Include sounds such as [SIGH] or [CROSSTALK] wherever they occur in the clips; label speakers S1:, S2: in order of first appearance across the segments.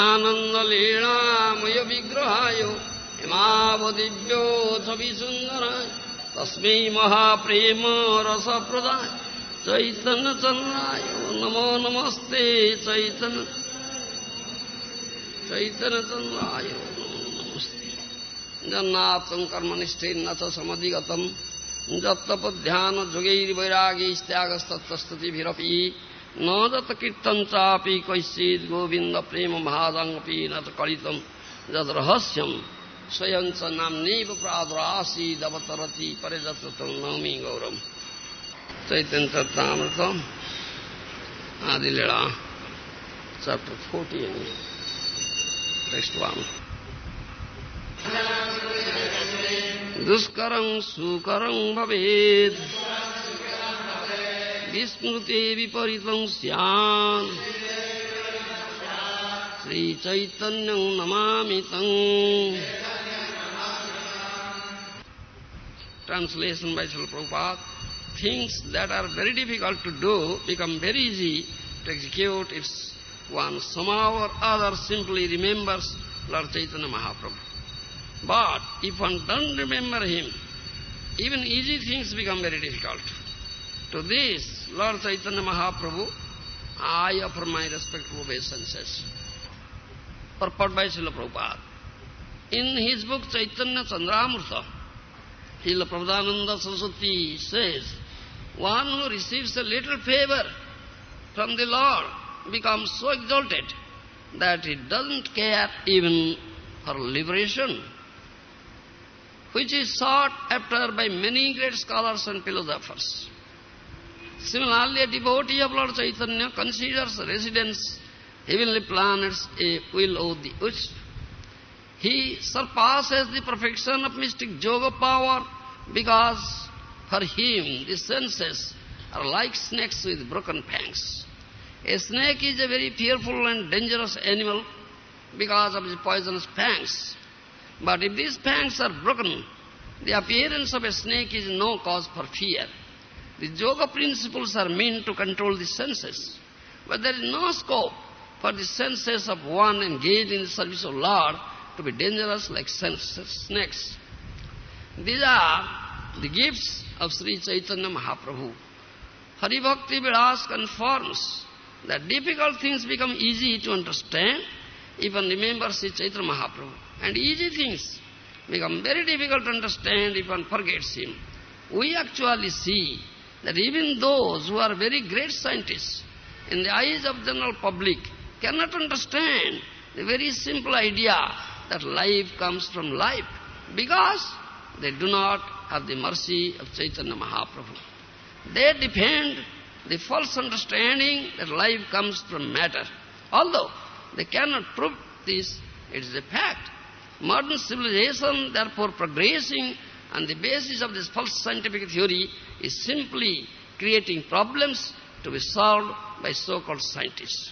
S1: आनन्दलीलामय विग्रहाय हिमावदिव्यो छविसुन्दराय तस्मै महाप्रेम रसप्रदाय चैतन्यचन्द्राय नमो नमस्ते चैतन्य चैतन्यचन्द्राय नमस्ते जन्नात्तं कर्मनिष्ठेन च समधिगतं जत्तपध्यान जुगैर्वैरागैस्त्यागस्तत्तस्तुतिभिरपि न जत कीर्तन चापि कैश्चित् गोविन्द प्रेम महादङ्पि न च कलितं यद्रहस्यं स्वयं च नाम्नैव प्रादुरासीदवतरति परिजतं नौमि गौरम्। चैतन्य Charitamritam Adi Lila chapter 14 Next one. दुष्करं सुकरं भवेत् विस्मृते विपरीतं स्यात् श्रीचैतन्यं नमामि तम् Translation by Srila Prabhupada. Things that are very difficult to do become very easy to execute if one somehow or other simply remembers Lord Chaitanya Mahaprabhu. But if one doesn't remember him, even easy things become very difficult. To this, Lord Chaitanya Mahaprabhu, I offer my respectful obeisances. Purport by Srila Prabhupada. In his book Chaitanya Chandramrita, Srila Prabhupada Saraswati says, one who receives a little favor from the Lord becomes so exalted that he doesn't care even for liberation, which is sought after by many great scholars and philosophers. Similarly, a devotee of Lord Chaitanya considers residence, heavenly planets, a will of the wisp. He surpasses the perfection of mystic yoga power because for him the senses are like snakes with broken fangs. A snake is a very fearful and dangerous animal because of its poisonous fangs. But if these fangs are broken, the appearance of a snake is no cause for fear. The yoga principles are meant to control the senses. But there is no scope for the senses of one engaged in the service of Lord to be dangerous like snakes. These are the gifts of Sri Chaitanya Mahaprabhu. Hari Bhakti Vilas confirms that difficult things become easy to understand if one remembers Sri Chaitanya Mahaprabhu. And easy things become very difficult to understand if one forgets him. We actually see that even those who are very great scientists, in the eyes of general public, cannot understand the very simple idea that life comes from life because they do not have the mercy of Chaitanya Mahaprabhu. They defend the false understanding that life comes from matter. Although they cannot prove this, it is a fact. Modern civilization, therefore progressing on the basis of this false scientific theory, is simply creating problems to be solved by so-called scientists.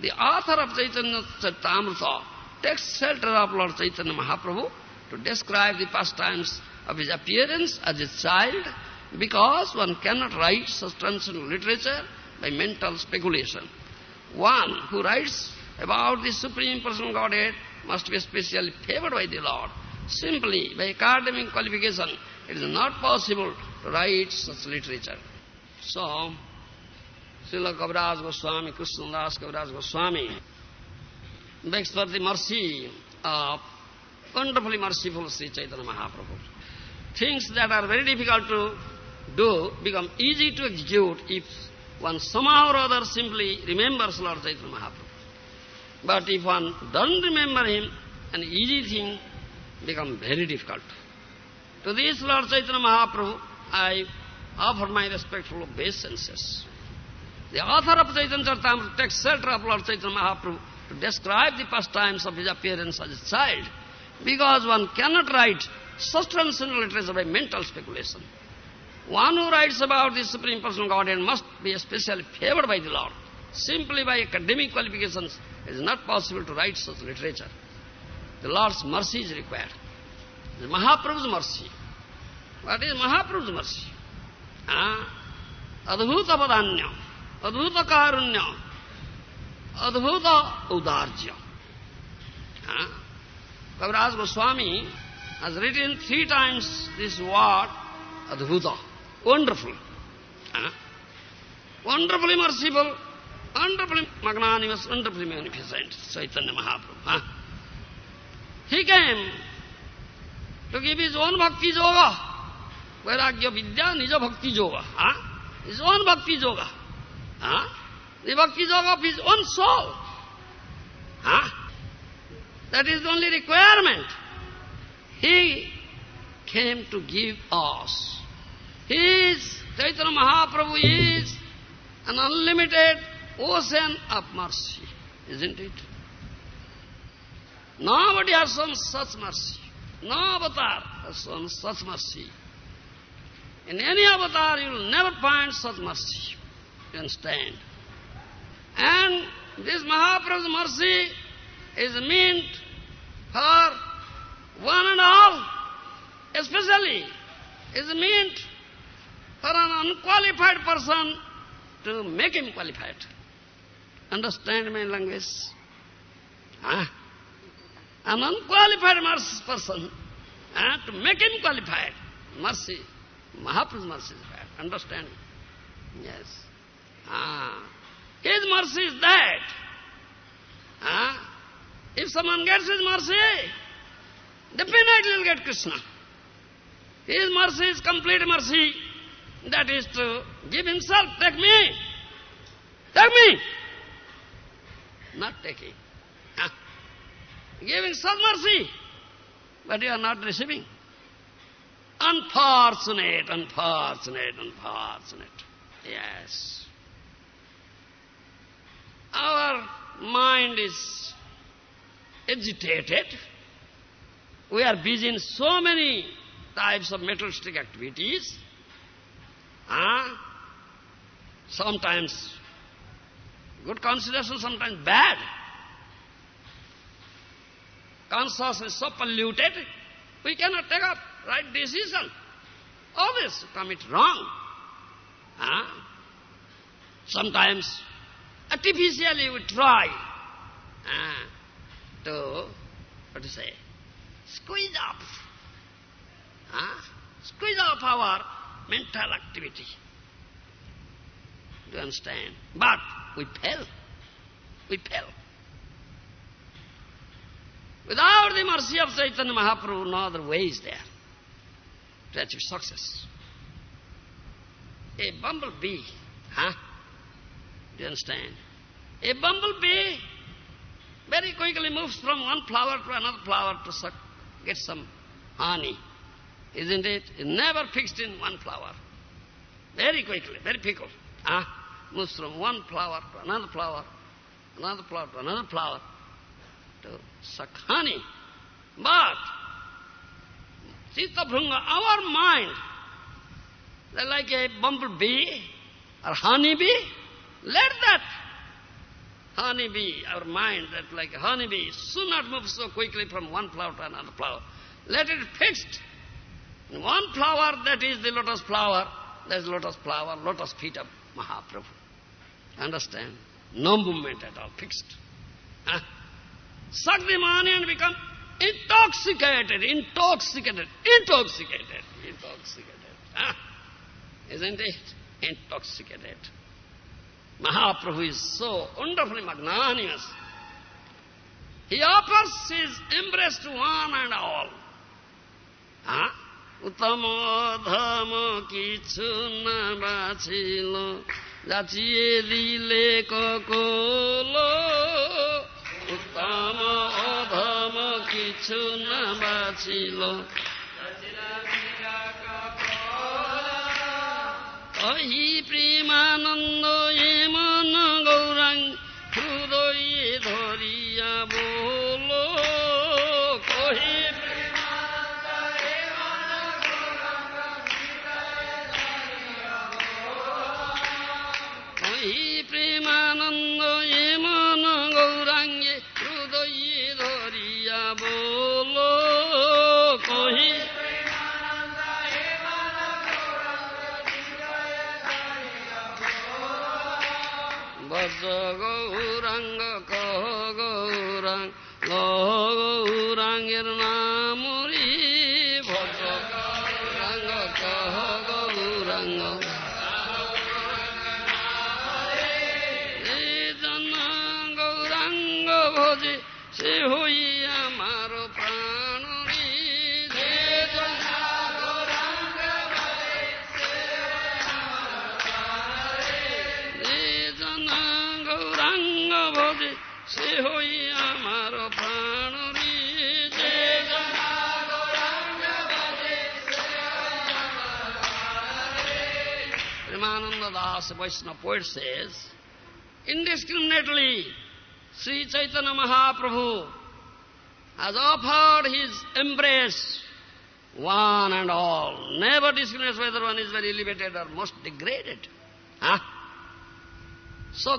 S1: The author of Chaitanya Charitamrita takes shelter of Lord Chaitanya Mahaprabhu to describe the pastimes of his appearance as a child because one cannot write transcendental literature by mental speculation. One who writes about the Supreme Personal Godhead must be especially favored by the Lord. Simply by academic qualification, it is not possible to write such literature. So, Srila Kaviraj Goswami, Krishnadas Kaviraj Goswami begs for the mercy of wonderfully merciful Sri Chaitanya Mahaprabhu. Things that are very difficult to do become easy to execute if one somehow or other simply remembers Lord Chaitanya Mahaprabhu. But if one doesn't remember him, an easy thing becomes very difficult. To this Lord Chaitanya Mahaprabhu, I offer my respectful obeisances. The author of Chaitanya Charitamrita takes shelter of Lord Chaitanya Mahaprabhu to describe the pastimes of his appearance as a child Because one cannot write transcendental literature by mental speculation. One who writes about the Supreme Personal Godhead must be especially favored by the Lord. Simply by academic qualifications, it is not possible to write such literature. The Lord's mercy is required. The Mahaprabhu's mercy. What is Mahaprabhu's mercy? Ah, Adhuta Padanya, Adhuta Karunya, Adhuta Udarja. Ah, Kaviraj Goswami has written three times this word, Adhuta. Wonderful. Wonderfully merciful, wonderfully magnanimous, wonderfully magnificent, Chaitanya Mahaprabhu. He came to give his own bhakti yoga, Vairagya Vidya Nija Bhakti Yoga. Huh? His own bhakti yoga. Huh? The bhakti yoga of his own soul. Huh? That is the only requirement. He came to give us his Chaitanya Mahaprabhu is an unlimited ocean of mercy, isn't it? Nobody has shown such mercy. No avatar has shown such mercy. In any avatar you will never find such mercy. You understand? And this Mahaprabhu's mercy is meant for one and all, especially is meant for an unqualified person to make him qualified. Understand my language? Huh? An unqualified mercy person huh? to make him qualified. Mercy. Mahaprabhu's mercy is that. Understand? Yes. Ah. His mercy is that. Ah. If someone gets his mercy, definitely will get Krishna. His mercy is complete mercy. That is to give himself, take me. Take me. Not taking. Huh? Giving some mercy, but you are not receiving. Unfortunate, unfortunate, unfortunate. Yes. Our mind is agitated. We are busy in so many types of materialistic activities. Ah, sometimes good consideration, sometimes bad. Consciousness is so polluted, we cannot take up right decision. Always commit wrong. Ah, sometimes artificially we try ah, to, what to say, squeeze up, squeeze up our mental activity. Do you understand? But we fail. We fail. Without the mercy of Chaitanya Mahaprabhu, no other way is there to achieve success. A bumblebee, huh? Do you understand? A bumblebee very quickly moves from one flower to another flower to suck, get some honey. Isn't it? It's never fixed in one flower. Very quickly, very fickle. Huh? Moves from one flower to another flower, another flower to another flower to honey. But, Chitta Bhrunga, our mind, like a bumblebee or honeybee. Let that honeybee, our mind, that like a honeybee, should not move so quickly from one flower to another flower. Let it fixed. In one flower, that is the lotus flower, that is lotus flower, lotus feet of Mahaprabhu. Understand? No movement at all, fixed. Huh? Suck the money and become intoxicated, intoxicated, intoxicated, intoxicated. Huh? Isn't it? Intoxicated. Mahaprabhu is so wonderfully magnanimous. He offers his embrace to one and all. Huh? উত্তম ধম কিছু না বাছিল যাচিয়ে দিলে Cockle কিছু না বাছিল ওই Premananda Ramananda Das, a Vaishnava poet says, indiscriminately, Sri Chaitanya Mahaprabhu has offered his embrace, one and all. Never discriminates whether one is very elevated or most degraded. Huh? So,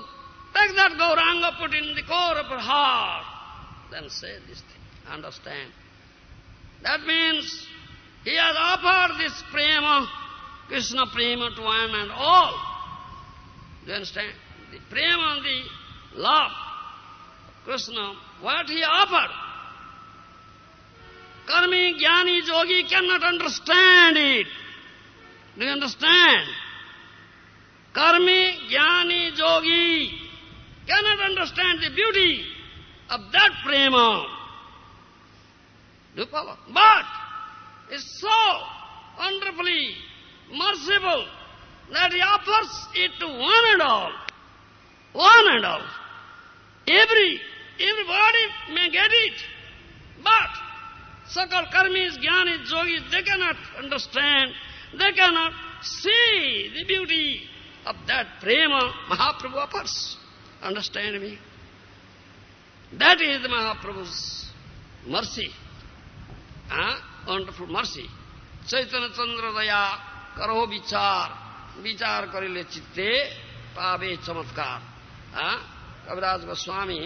S1: take that Gauranga, put in the core of your heart, then say this thing, understand. That means he has offered this prema, Krishna prema to one and all. You understand? The prema, the love, Krishna, what he offered. Karmi, Jnani, Yogi cannot understand it. Do you understand? Karmi, Jnani, Yogi cannot understand the beauty of that prema. Do you follow? But it's so wonderfully merciful that he offers it to one and all. One and all. Every, everybody may get it. But Sakal karmis, jnanis, yogis, they cannot understand, they cannot see the beauty of that prema Mahaprabhu offers. Understand me? That is the Mahaprabhu's mercy. Huh? Wonderful mercy. Chaitanya Chandra Daya, Karo বিচার করিলে চিত্তে পাবে চমৎকার হ্যাঁ? Kaviraj Goswami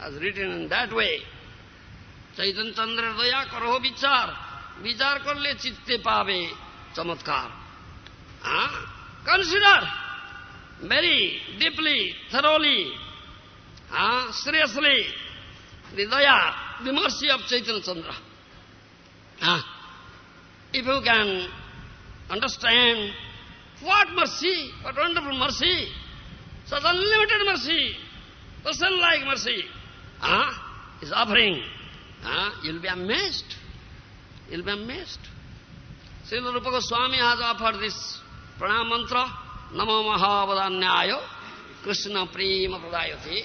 S1: has written in that way Chaitanya চন্দ্রের দয়া করহ বিচার বিচার করলে চিত্তে পাবে চমৎকার consider very deeply thoroughly seriously the দয়া the mercy of Chaitanya Chandra if you can understand what mercy, what wonderful mercy, such unlimited mercy, person-like mercy, uh, is offering Huh? You'll be amazed. You'll be amazed. Srila Rupa Goswami has offered this pranam mantra, Namo Mahavadanyaya, Krishna Prema Pradayati,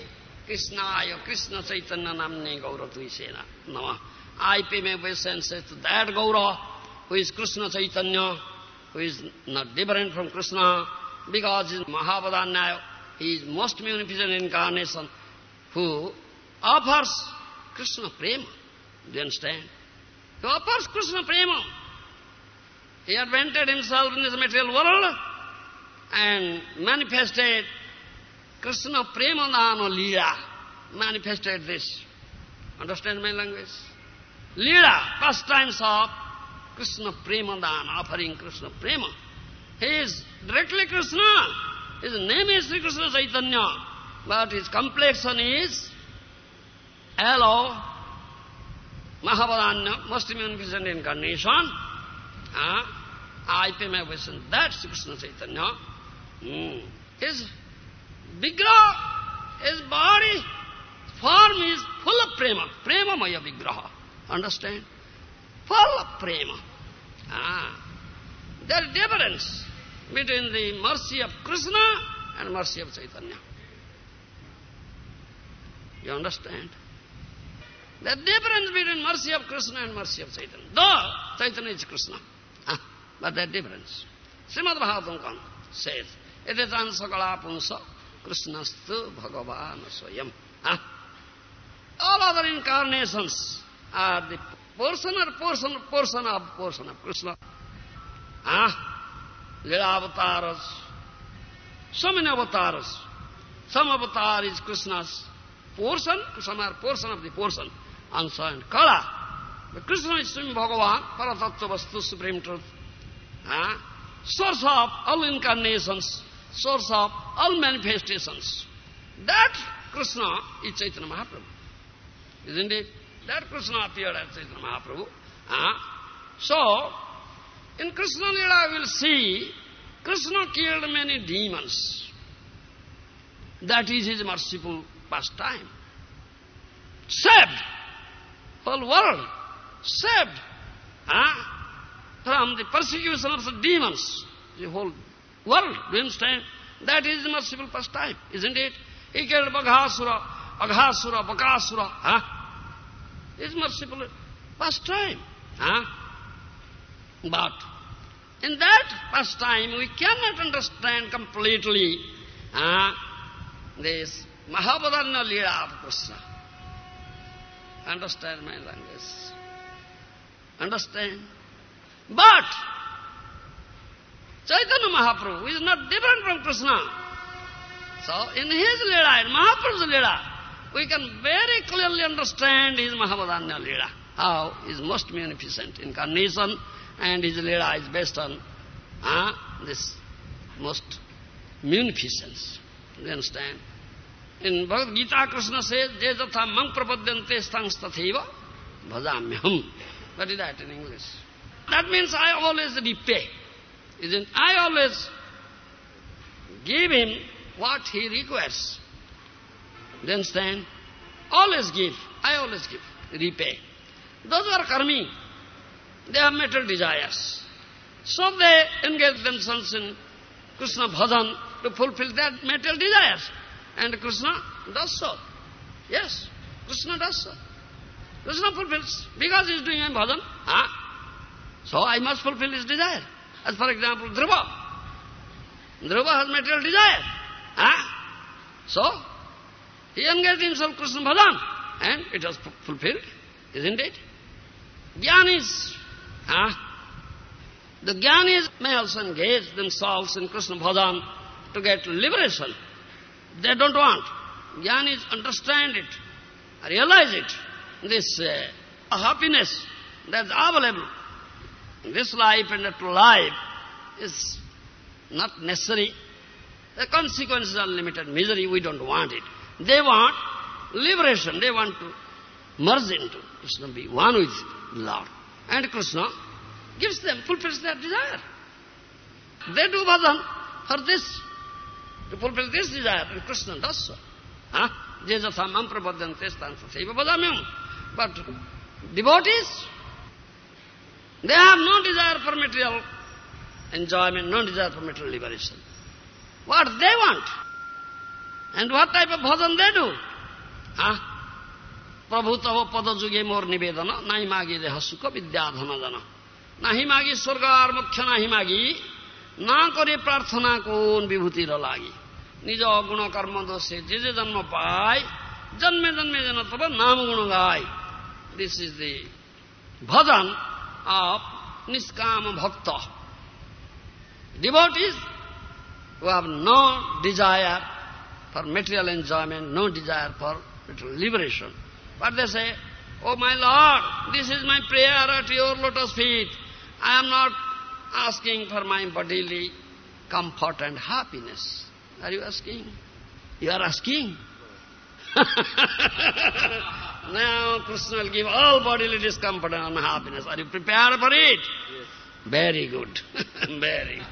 S1: Krishnaya, Krishna Chaitanya Namne Gaura Tuisena. Nama. I pay my obeisances to that Gaura, who is Krishna Chaitanya, who is not different from Krishna, because he is Mahavadanyaya, he is most munificent incarnation, who offers Krishna Prema. Do you understand? He offers Krishna Prema. He advented himself in this material world and manifested Krishna Prema Dano Leela. Manifested this. Understand my language? Leela, pastimes of Krishna Prema Dana, offering Krishna Prema. He is directly Krishna. His name is Sri Krishna Chaitanya, but his complexion is Hello, Mahavadanya, most munificent incarnation. Uh, I pay my obeisance. That's Krishna Chaitanya. Mm. His vigraha, his body, form is full of prema. Prema maya vigraha. Understand? Full of prema. Ah. There is difference between the mercy of Krishna and mercy of Chaitanya. You understand? The difference between mercy of Krishna and mercy of Chaitanya. Though Chaitanya is Krishna, ah, but that difference. Srimad Bhagavatam says, Edetan sakala punsa Krishnastu Bhagavan Swayam. Ah. All other incarnations are the portion or portion, portion of portion of Krishna. Ah. Lila avatars. So many avatars. Some avatar is Krishna's portion, some are portion of the portion. Ansa and Kala. But Krishna is Swayam Bhagavan, Paratattva Vastu, Supreme Truth. Huh? Source of all incarnations, source of all manifestations. That Krishna is Chaitanya Mahaprabhu. Isn't it? That Krishna appeared as Chaitanya Mahaprabhu. Huh? So, in Krishna Lila we will see Krishna killed many demons. That is his merciful pastime. Saved whole world. Saved huh? from the persecution of the demons. The whole world, do you understand? That is the merciful pastime, isn't it? He killed Baghasura, Aghasura, Bakasura. Huh? Ah? It's merciful pastime. Huh? But in that pastime we cannot understand completely uh, this Mahavadanya Leela of Krishna. Understand my language? Understand? But Chaitanya Mahaprabhu is not different from Krishna. So in his Leela, in Mahaprabhu's Leela, we can very clearly understand his Mahavadanya Leela, how is most munificent incarnation and his Leela is based on uh, this most munificence. You understand? In Bhagavad Gita, Krishna says, Je jatha mang prapadyante stangs tatheva bhajamyam. What is that in English? That means I always repay. Isn't I always give him what he requires. You understand? Always give. I always give. Repay. Those are karmi, they have material desires. So they engage themselves in Krishna bhajan to fulfill their material desires. And Krishna does so. Yes, Krishna does so. Krishna fulfills, because he is doing a bhajan. Huh? So I must fulfill his desire. As for example, Dhruva. Dhruva has material desire. Huh? So, he engaged himself Krishna bhajan. And it was fulfilled, isn't it? Jnanis, huh? The Jnanis may also engage themselves in Krishna bhajan to get liberation. They don't want. Jnanis understand it, realize it. This uh, happiness that's available this life and after life is not necessary. The consequences are limited misery, we don't want it. They want liberation, they want to merge into Krishna, be one with Lord. And Krishna gives them, fulfills their desire. They do bhajan for this, to fulfill this desire, and Krishna does so. Huh? Jejatha mam prabhadyante stansa saiva bhajamyam. But devotees, they have no desire for material enjoyment, no desire for material liberation. What they want, and what type of bhajan they do. Huh? প্রভু তব পদ যুগে মোর নিবেদন নাহি মাগি দেহ সুখ বিদ্যা ধন জন নাহি মাগি স্বর্গ আর মুখ্য নাহি মাগি না করে প্রার্থনা কোন বিভূতির লাগি নিজ গুণ কর্ম দোষে যে যে জন্ম পায় জন্মে জন্মে যেন তব নাম গুণ গায় this is the bhajan of Niskama Bhakta. Devotees who have no desire for material enjoyment, no desire for liberation. But they say, Oh my Lord, this is my prayer at your lotus feet. I am not asking for my bodily comfort and happiness. Are you asking? You are asking? [LAUGHS] now Krishna will give all bodily discomfort and unhappiness. Are you prepared for it?
S2: Yes.
S1: Very good. [LAUGHS] Very. [LAUGHS]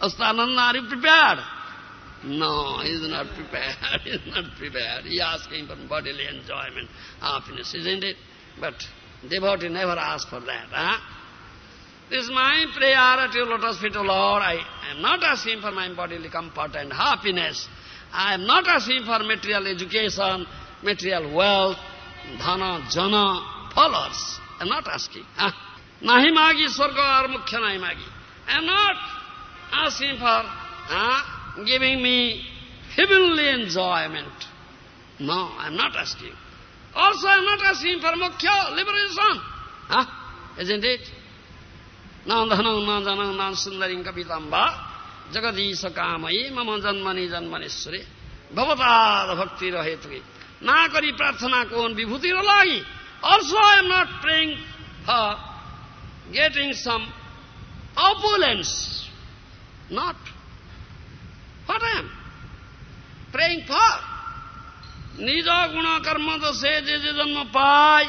S1: Astananda, are you prepared? No, he is [LAUGHS] not prepared. he is not prepared. He is asking for bodily enjoyment, happiness, isn't it? But devotee never asks for that. Huh? This is my prayer at your lotus feet, O Lord. I am not asking for my bodily comfort and happiness. I am not asking for material education, material wealth, dhana, jana, followers. I'm not asking. Nahi magi swarga ar Mukhya Nahimagi. I'm not asking for ah, giving me heavenly enjoyment. No, I'm not asking. Also, I'm not asking for Mukhya liberation. Isn't it? नान्धनौ नाजनौ नान सुन्दरीं कविताम्बा जगदीश कामयी मम जन्मनि जन्मनेश्वरे भवताद भक्ति रहे तुगे ना करी प्रार्थना Also I am not praying for getting some opulence. Not. What I am praying for? Nija guna karma to dase je je janma pai,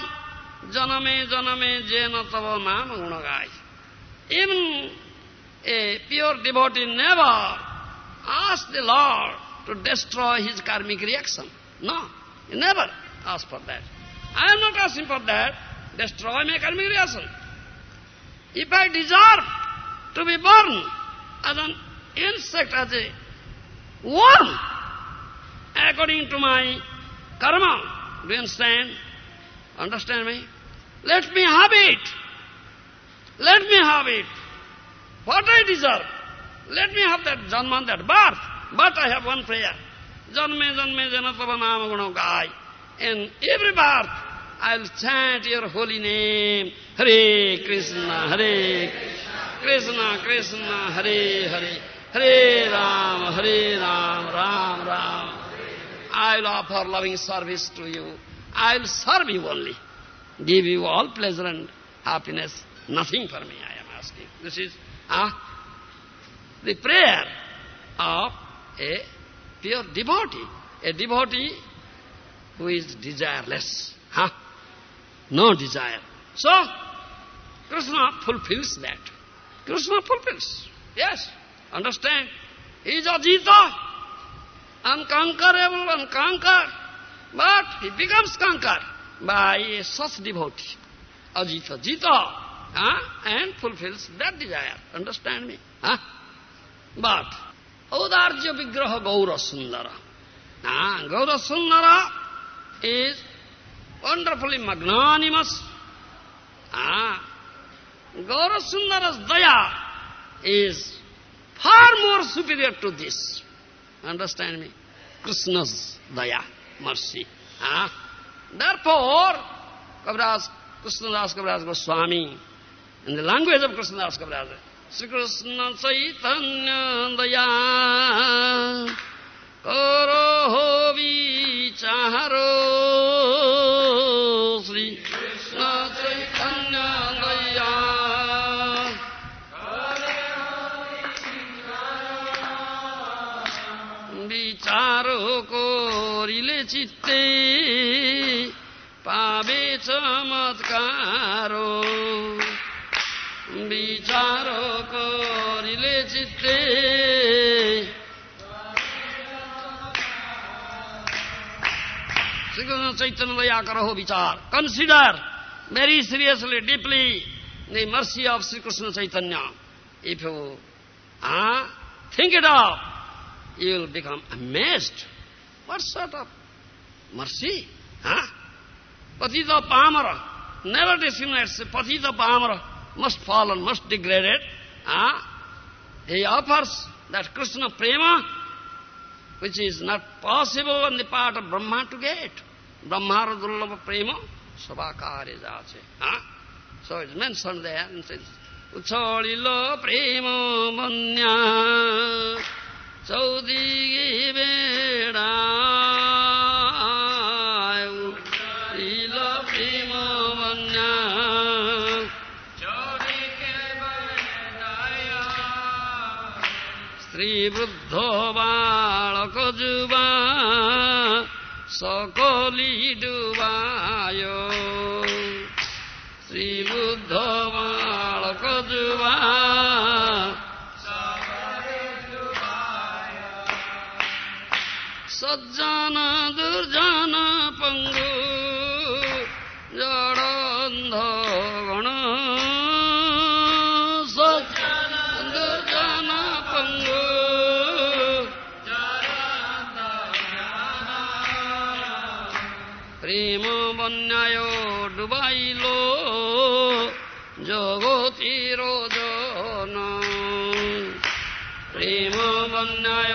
S1: janame janame jena tava nam guna gai. Even a pure devotee never asks the Lord to destroy his karmic reaction. No, never ask for that. I am not asking for that. Destroy my karmic reaction. If I deserve to be born as an insect, as a worm, according to my karma, do you understand? Understand me? Let me have it. Let me have it. What I deserve. Let me have that janma, that birth. But I have one prayer. Janme janme janatava nama guna gai. In every birth, I'll chant your holy name. Hare Krishna, Hare Krishna, Krishna, Hare Hare. Hare Ram, Hare Ram, Ram Ram. I'll offer loving service to you. I'll serve you only. Give you all pleasure and happiness. Nothing for me, I am asking. This is uh, the prayer of a pure devotee. A devotee who is desireless. Huh? No desire. So, Krishna fulfills that. Krishna fulfills. Yes. Understand? He is Ajita, unconquerable, unconquered. But he becomes conquered by a such devotee. Ajita, Jita, huh? and fulfills that desire. Understand me? Huh? But Audarja Vigraha Gaura Sundara. Gaura Sundara is wonderfully magnanimous. Ah, Gaura Sundara's daya is far more superior to this. Understand me? Krishna's daya, mercy. Ah. Therefore, Kaviraj, Krishnadas Kaviraj Goswami, in the language of Krishnadas Kaviraj, Sri Krishna Chaitanya Daya Karo Vicharo Chaitanya करो विचार। Consider very seriously deeply the mercy of Shri Krishna Chaitanya if you think it of you will become amazed verse of mercy पथित Palmer never discriminates पथित Palmer must fall must degraded he? Offers that Krishna Prem which is not possible on the part of Brahma to get Brahmara Dullabha Prema, Sabakari Jache. Huh? So it's mentioned there and says, Uchalilo Prema Manya চৌদিকে বেড়ায় উঠিল প্রেম বন্যা স্ত্রী বৃদ্ধ সকলি ডুবায়। শ্রী বুদ্ধ বালক যুবা সজ্জন দুর্জন পঙ্গু প্রেম বন্যায় ডুবাইল জগতির জন প্রেম বন্যায়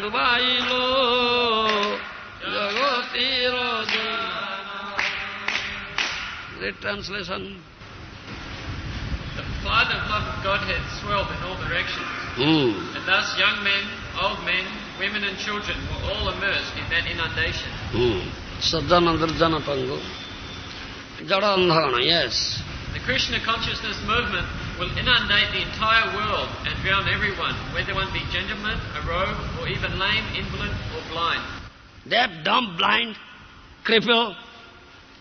S1: ডুবাইল জগতির The translation.
S3: The flood of love of Godhead swelled in all directions,
S1: Hmm.
S3: and thus young men, old men, women and children were all immersed in that inundation.
S1: Hmm. Durjana Pangu. Jada yes.
S3: The Krishna consciousness movement will inundate the entire world and drown everyone, whether one be gentleman, a rogue, or even lame, invalid, or blind.
S1: Deaf, dumb, blind, cripple,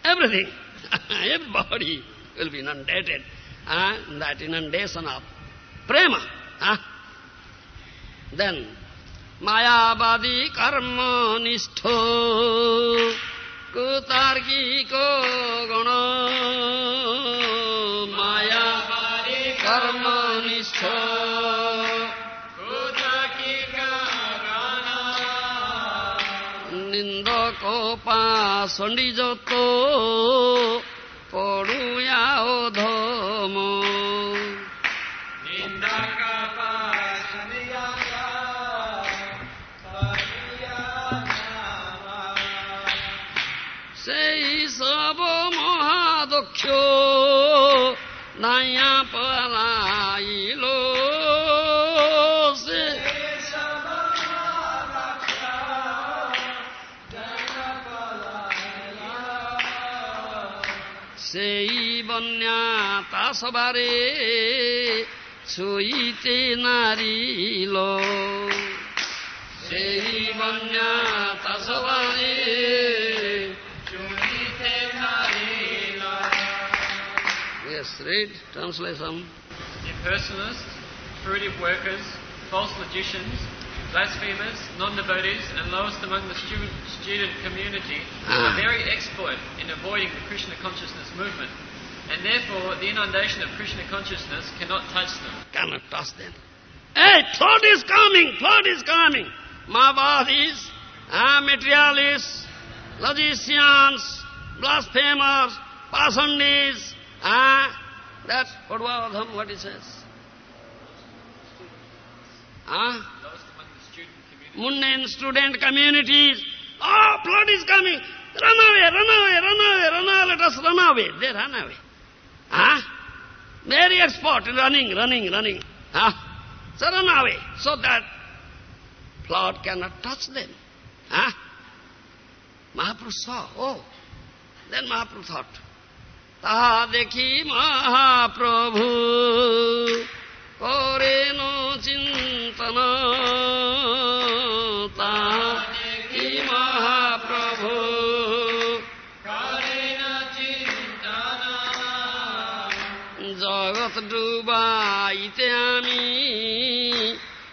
S1: everything. [LAUGHS] Everybody will be inundated. Uh, that inundation of prema. Uh. Then, Mayavadi karma कुतार्कीको गण। माया कर्मनिष्ठ। निन्दको पासण्डी जतो সেই বন্যা তা সবারে ছুইতে নারিল সেই বন্যা তা সবারে Yes, read translation.
S3: Impersonalists, fruitive workers, false magicians, blasphemers, non-devotees, and lowest among the student, student community
S1: Ah.
S3: are very expert in avoiding the Krishna consciousness movement, and therefore the inundation of Krishna consciousness cannot touch them.
S1: Cannot touch them. Hey, flood is coming, flood is coming. Mayavadis, ah, materialists, logicians, blasphemers, pasandis, ah, that's Padvadham, what he says. Ah, mundane student communities. Oh, flood is coming. Run away, run away, run away, run away, let us run away. They run away. Huh? Very expert, running, running, running. Huh? So run away, so that flood cannot touch them. Huh? Mahaprabhu saw, oh. Then Mahaprabhu thought, Taha dekhi Mahaprabhu, koreno chintana ডুবাইতে আমি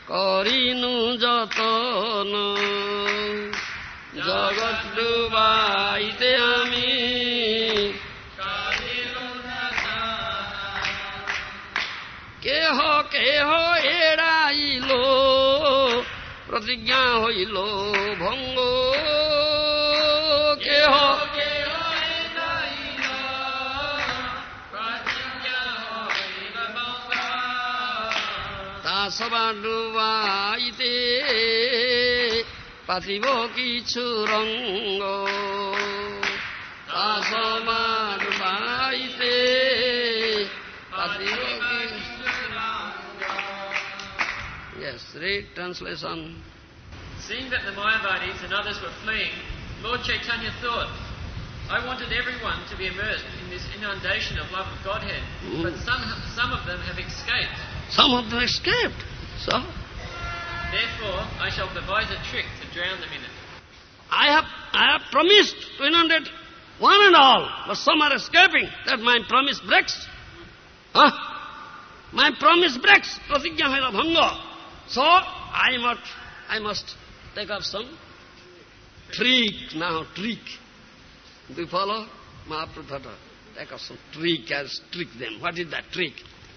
S1: করিনু যতন। জগৎ ডুবাইতে আমি কেহ কেহ এড়াইল প্রতিজ্ঞা হইল ভঙ্গ। কেহ তা সবা ডুবাইতে পাতিব কিছু রঙ্গ তা সবা ডুবাইতে পাতিব কিছু Yes, read translation.
S3: Seeing that the Mayavadis and others were fleeing, Lord Chaitanya thought, I wanted everyone to be immersed in this inundation of love of Godhead,
S1: Mm.
S3: but some, some of them have escaped.
S1: Some of them escaped. So,
S3: Therefore, I shall devise a trick to drown them in it.
S1: I have, I have promised to inundate one and all, but some are escaping. That my promise breaks. Huh? My promise breaks. Pratigya haila bhanga. So, I must, I must take up some trick now, trick. Do you follow? Mahaprabhu take up some trick as trick them. What is that trick?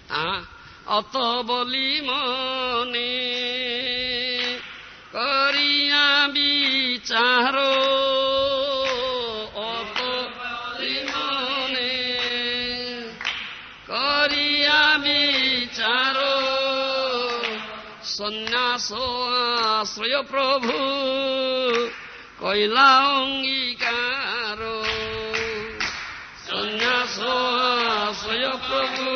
S1: Huh? অত বলি মনে করিয়া বিচার অত বলি মনে করিয়া বিচার সন্ন্যাস আশ্রয় প্রভু কইলা অঙ্গীকার সন্ন্যাস আশ্রয় প্রভু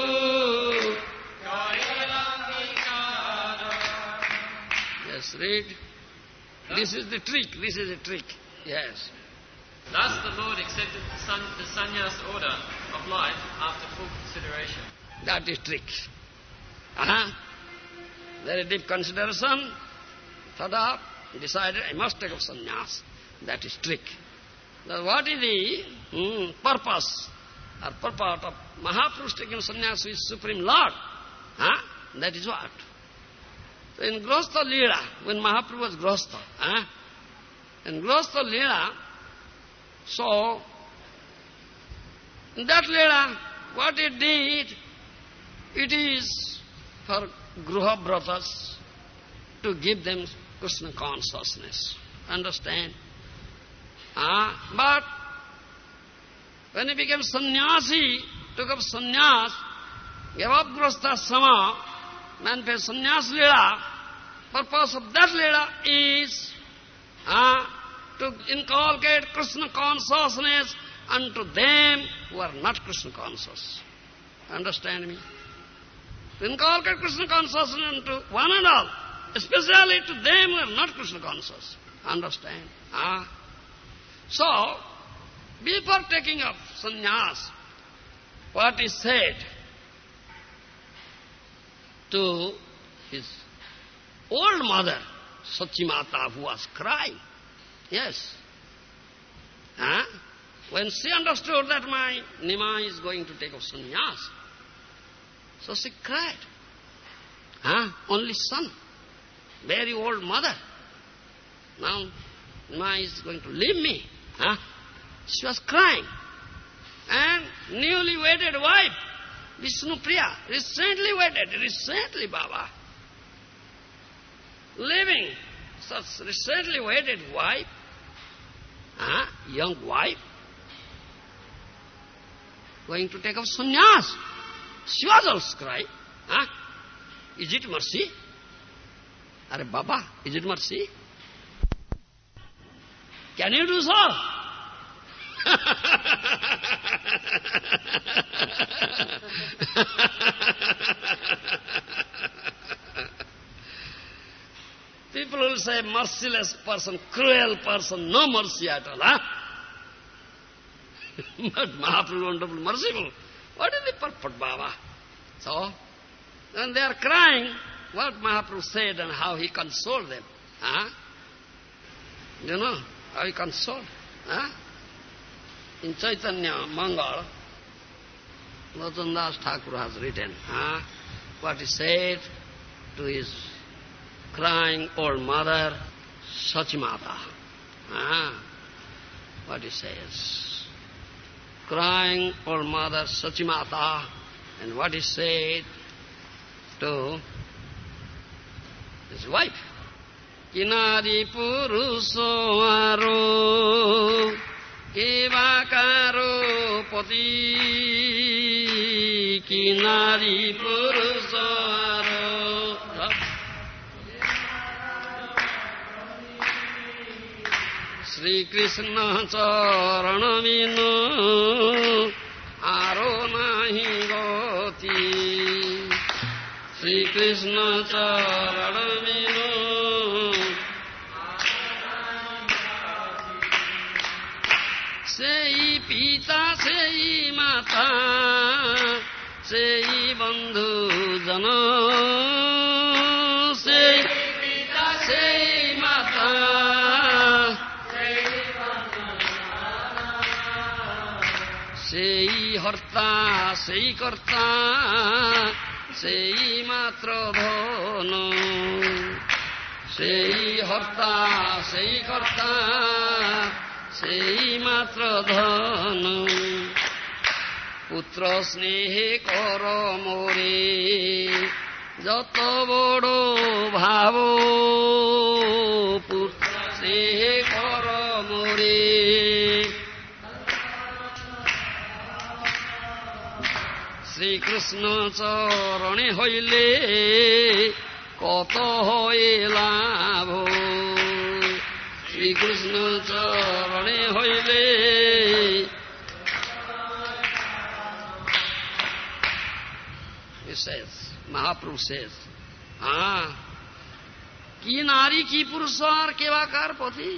S1: Read. This is the trick. This is the trick. Yes.
S3: Thus the Lord accepted the, sun, the sannyas order of life after full consideration.
S1: That is trick. Uh-huh. Very deep consideration, thought of, decided I must take up sannyas. That is trick. Now what is the hmm, purpose or purport of Mahaprabhu taking sannyas with Supreme Lord? Huh? That is what? In Grostha Leela, when Mahaprabhu was Grostha, huh? in Grostha Leela, so in that Leela, what it did, it is for Gruha Bratas to give them Krishna consciousness. Understand? Ah, but when he became sannyasi, took up sannyas, gave up grasthasama, manifest sannyas lila, purpose of that lila is ah, to inculcate Krishna consciousness unto them who are not Krishna conscious. Understand me? To inculcate Krishna consciousness unto one and all, especially to them who are not Krishna conscious. Understand? Ah. So, before taking up sannyas, what is said to his old mother, Sachimata, who was crying. Yes. Huh? When she understood that my Nima is going to take up sannyas, so she cried. Huh? Only son, very old mother. Now Nima is going to leave me. Huh? She was crying. And newly wedded wife, Vishnu Priya, recently wedded, recently Baba, living such recently wedded wife, huh? young wife, going to take up sannyas. She was also crying. Huh? Is it mercy? Are Baba, is it mercy? Can you do so? People will say merciless person, cruel person, no mercy at all, huh? but Mahaprabhu wonderful, merciful. What is the purport, Baba? So, when they are crying, what Mahaprabhu said and how he consoled them. Huh? You know, how he consoled. Huh? In Chaitanya Mangal, Lochandas Thakur has written huh? what he said to his crying old mother, Sachimata. Huh? What he says. Crying old mother, Sachimata, and what he said to his wife. Kinari Purusomaro Kivakaro Pati Kinari Purusomaro Sri Krishna Charana Vinu Aro Nahi Goti Sri Krishna পিতা সেই মাতা, সেই বন্ধু জন। সেই পিতা সেই মাতা, সেই হর্তা, সেই কর্তা, সেই মাত্র ধন। সেই হর্তা, সেই কর্তা সেই মাত্র ধন পুত্র স্নেহে কর মোরে যত বড় ভাব পুত্র স্নেহে কর মোরে শ্রীকৃষ্ণ চরণে হইলে কত হয়ে লাভ শ্রীকৃষ্ণ চরণে হইলে He says, Mahaprabhu says, ah, কি নারী কি পুরুষ আর কেবাকার পথি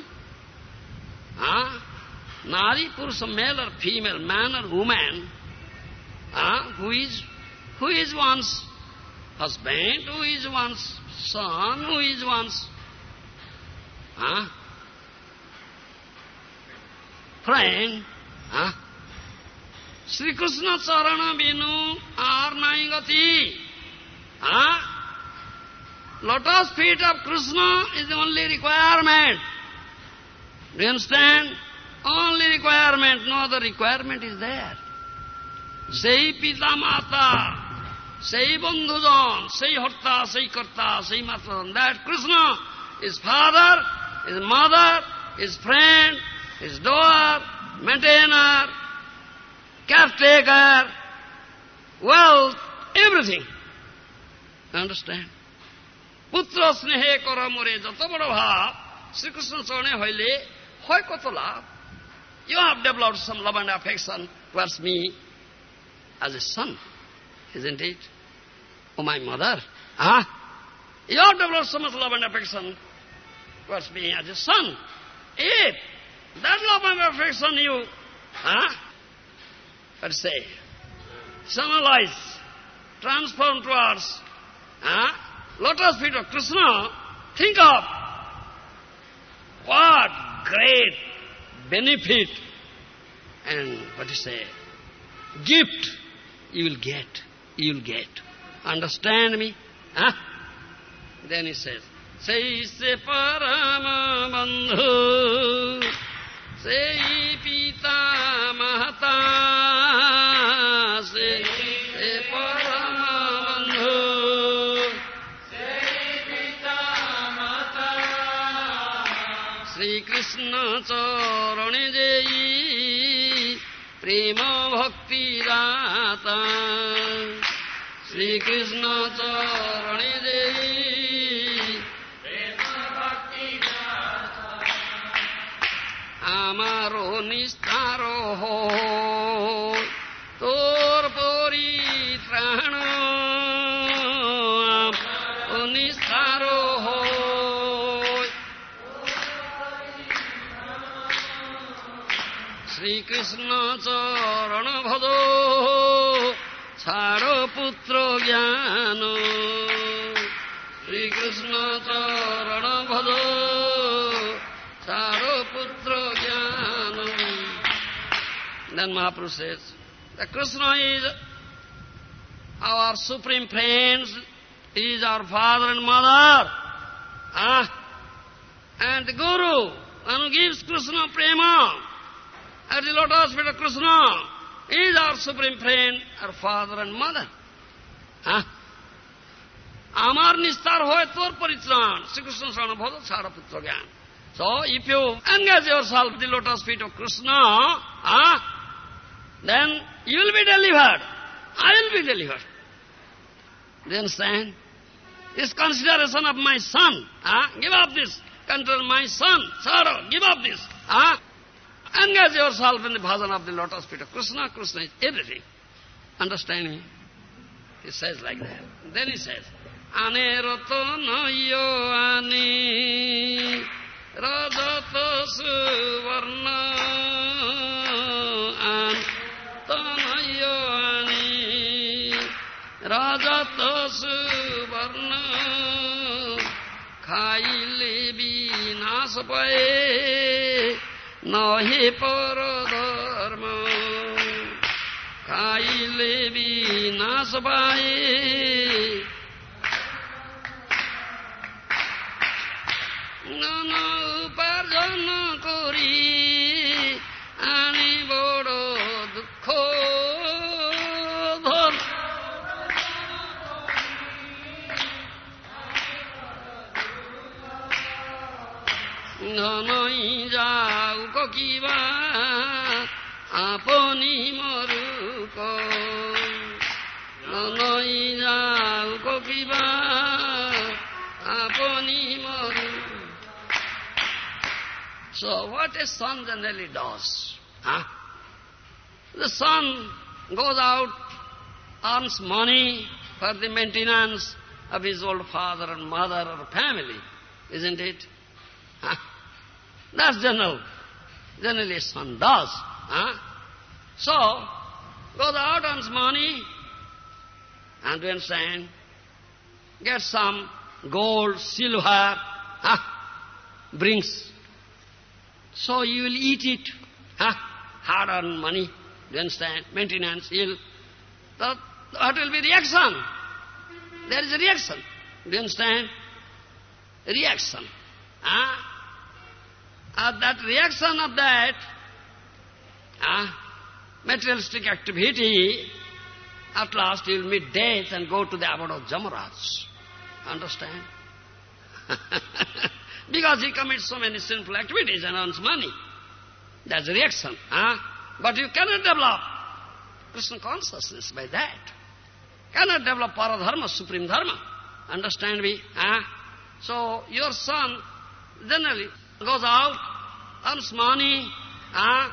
S1: হ্যাঁ Nari, Purusha, male or female, man or woman, uh, who is who is one's husband, who is one's son, who is one's praying, huh? Sri Krishna Charana Vinu Arnaigati. Huh? Lotus feet of Krishna is the only requirement. Do you understand? Only requirement, no other requirement is there. Sei pita mata, sei bandhujan, sei harta, sei karta, sei matajan. That Krishna, his father, his mother, his friend, is doer, maintainer, caretaker, wealth, everything. Understand? পুত্র স্নেহে কর মোরে যত বড় ভাব শ্রীকৃষ্ণ চরণে হইলে হয় কত love you have developed some love and affection towards me as a son, isn't it? Oh, my mother. Ah, you have developed so much love and affection towards me as a son. If that love and affection you, ah, let's say, channelize, transform towards ah, lotus feet of Krishna, think of what great benefit and what you say, gift you will get, you will get. Understand me? Huh? Then he says, Say se parama bandhu, से पिता महता से শ্রীকৃষ্ণ চরণে যেই প্রেম ভক্তি রাতা শ্রীকৃষ্ণ চরণ আমারও নিস্তার হয় তোর পরিত্রাণ ও নিস্তার হয় শ্রীকৃষ্ণ চরণ ভজ ছাড় পুত্র জ্ঞান Then Mahaprabhu says, that Krishna is our supreme friend, he is our father and mother. Ah, and the Guru, one who gives Krishna prema, at the lotus feet of Krishna, is our supreme friend, our father and mother. Huh? আমার নিস্তার হয় তোর পরিত্রাণ শ্রীকৃষ্ণ শরণভদ ছাড় পুত্র জ্ঞান So if you engage yourself in the lotus feet of Krishna, huh, then you will be delivered. I will be delivered. Do you understand? This consideration of my son, huh? give up this. Control my son, sorrow, give up this. Huh? Engage yourself in the bhajan of the lotus feet of Krishna. Krishna is everything. Understand me? He says like that. Then he says, Ane ratanayo ane rajata suvarna सुवर्ण खाइले विनाश भए नहे पर धर्म खाइले विनाश भए যাওক কিবা আপনি মরুক ধনই যাওক কিবা আপনি মরুক So what a son generally does, huh? The son goes out, earns money for the maintenance of his old father and mother or family, isn't it? Huh? That's general. generally son does. Huh? So, goes out, earns money, and you understand, gets some gold, silver, huh? brings. So you will eat it, huh? hard-earned money, do you understand, maintenance, you'll, that, what will be reaction? There is a reaction, do you understand? Reaction. Huh? Uh, that reaction of that uh, materialistic activity, at last you will meet death and go to the abode of Jamaraj. Understand? [LAUGHS] because he commits so many sinful activities and earns money. That's a reaction. Huh? But you cannot develop Krishna consciousness by that. Cannot develop paradharma, supreme dharma. Understand me? Huh? So your son generally goes out, earns money, huh?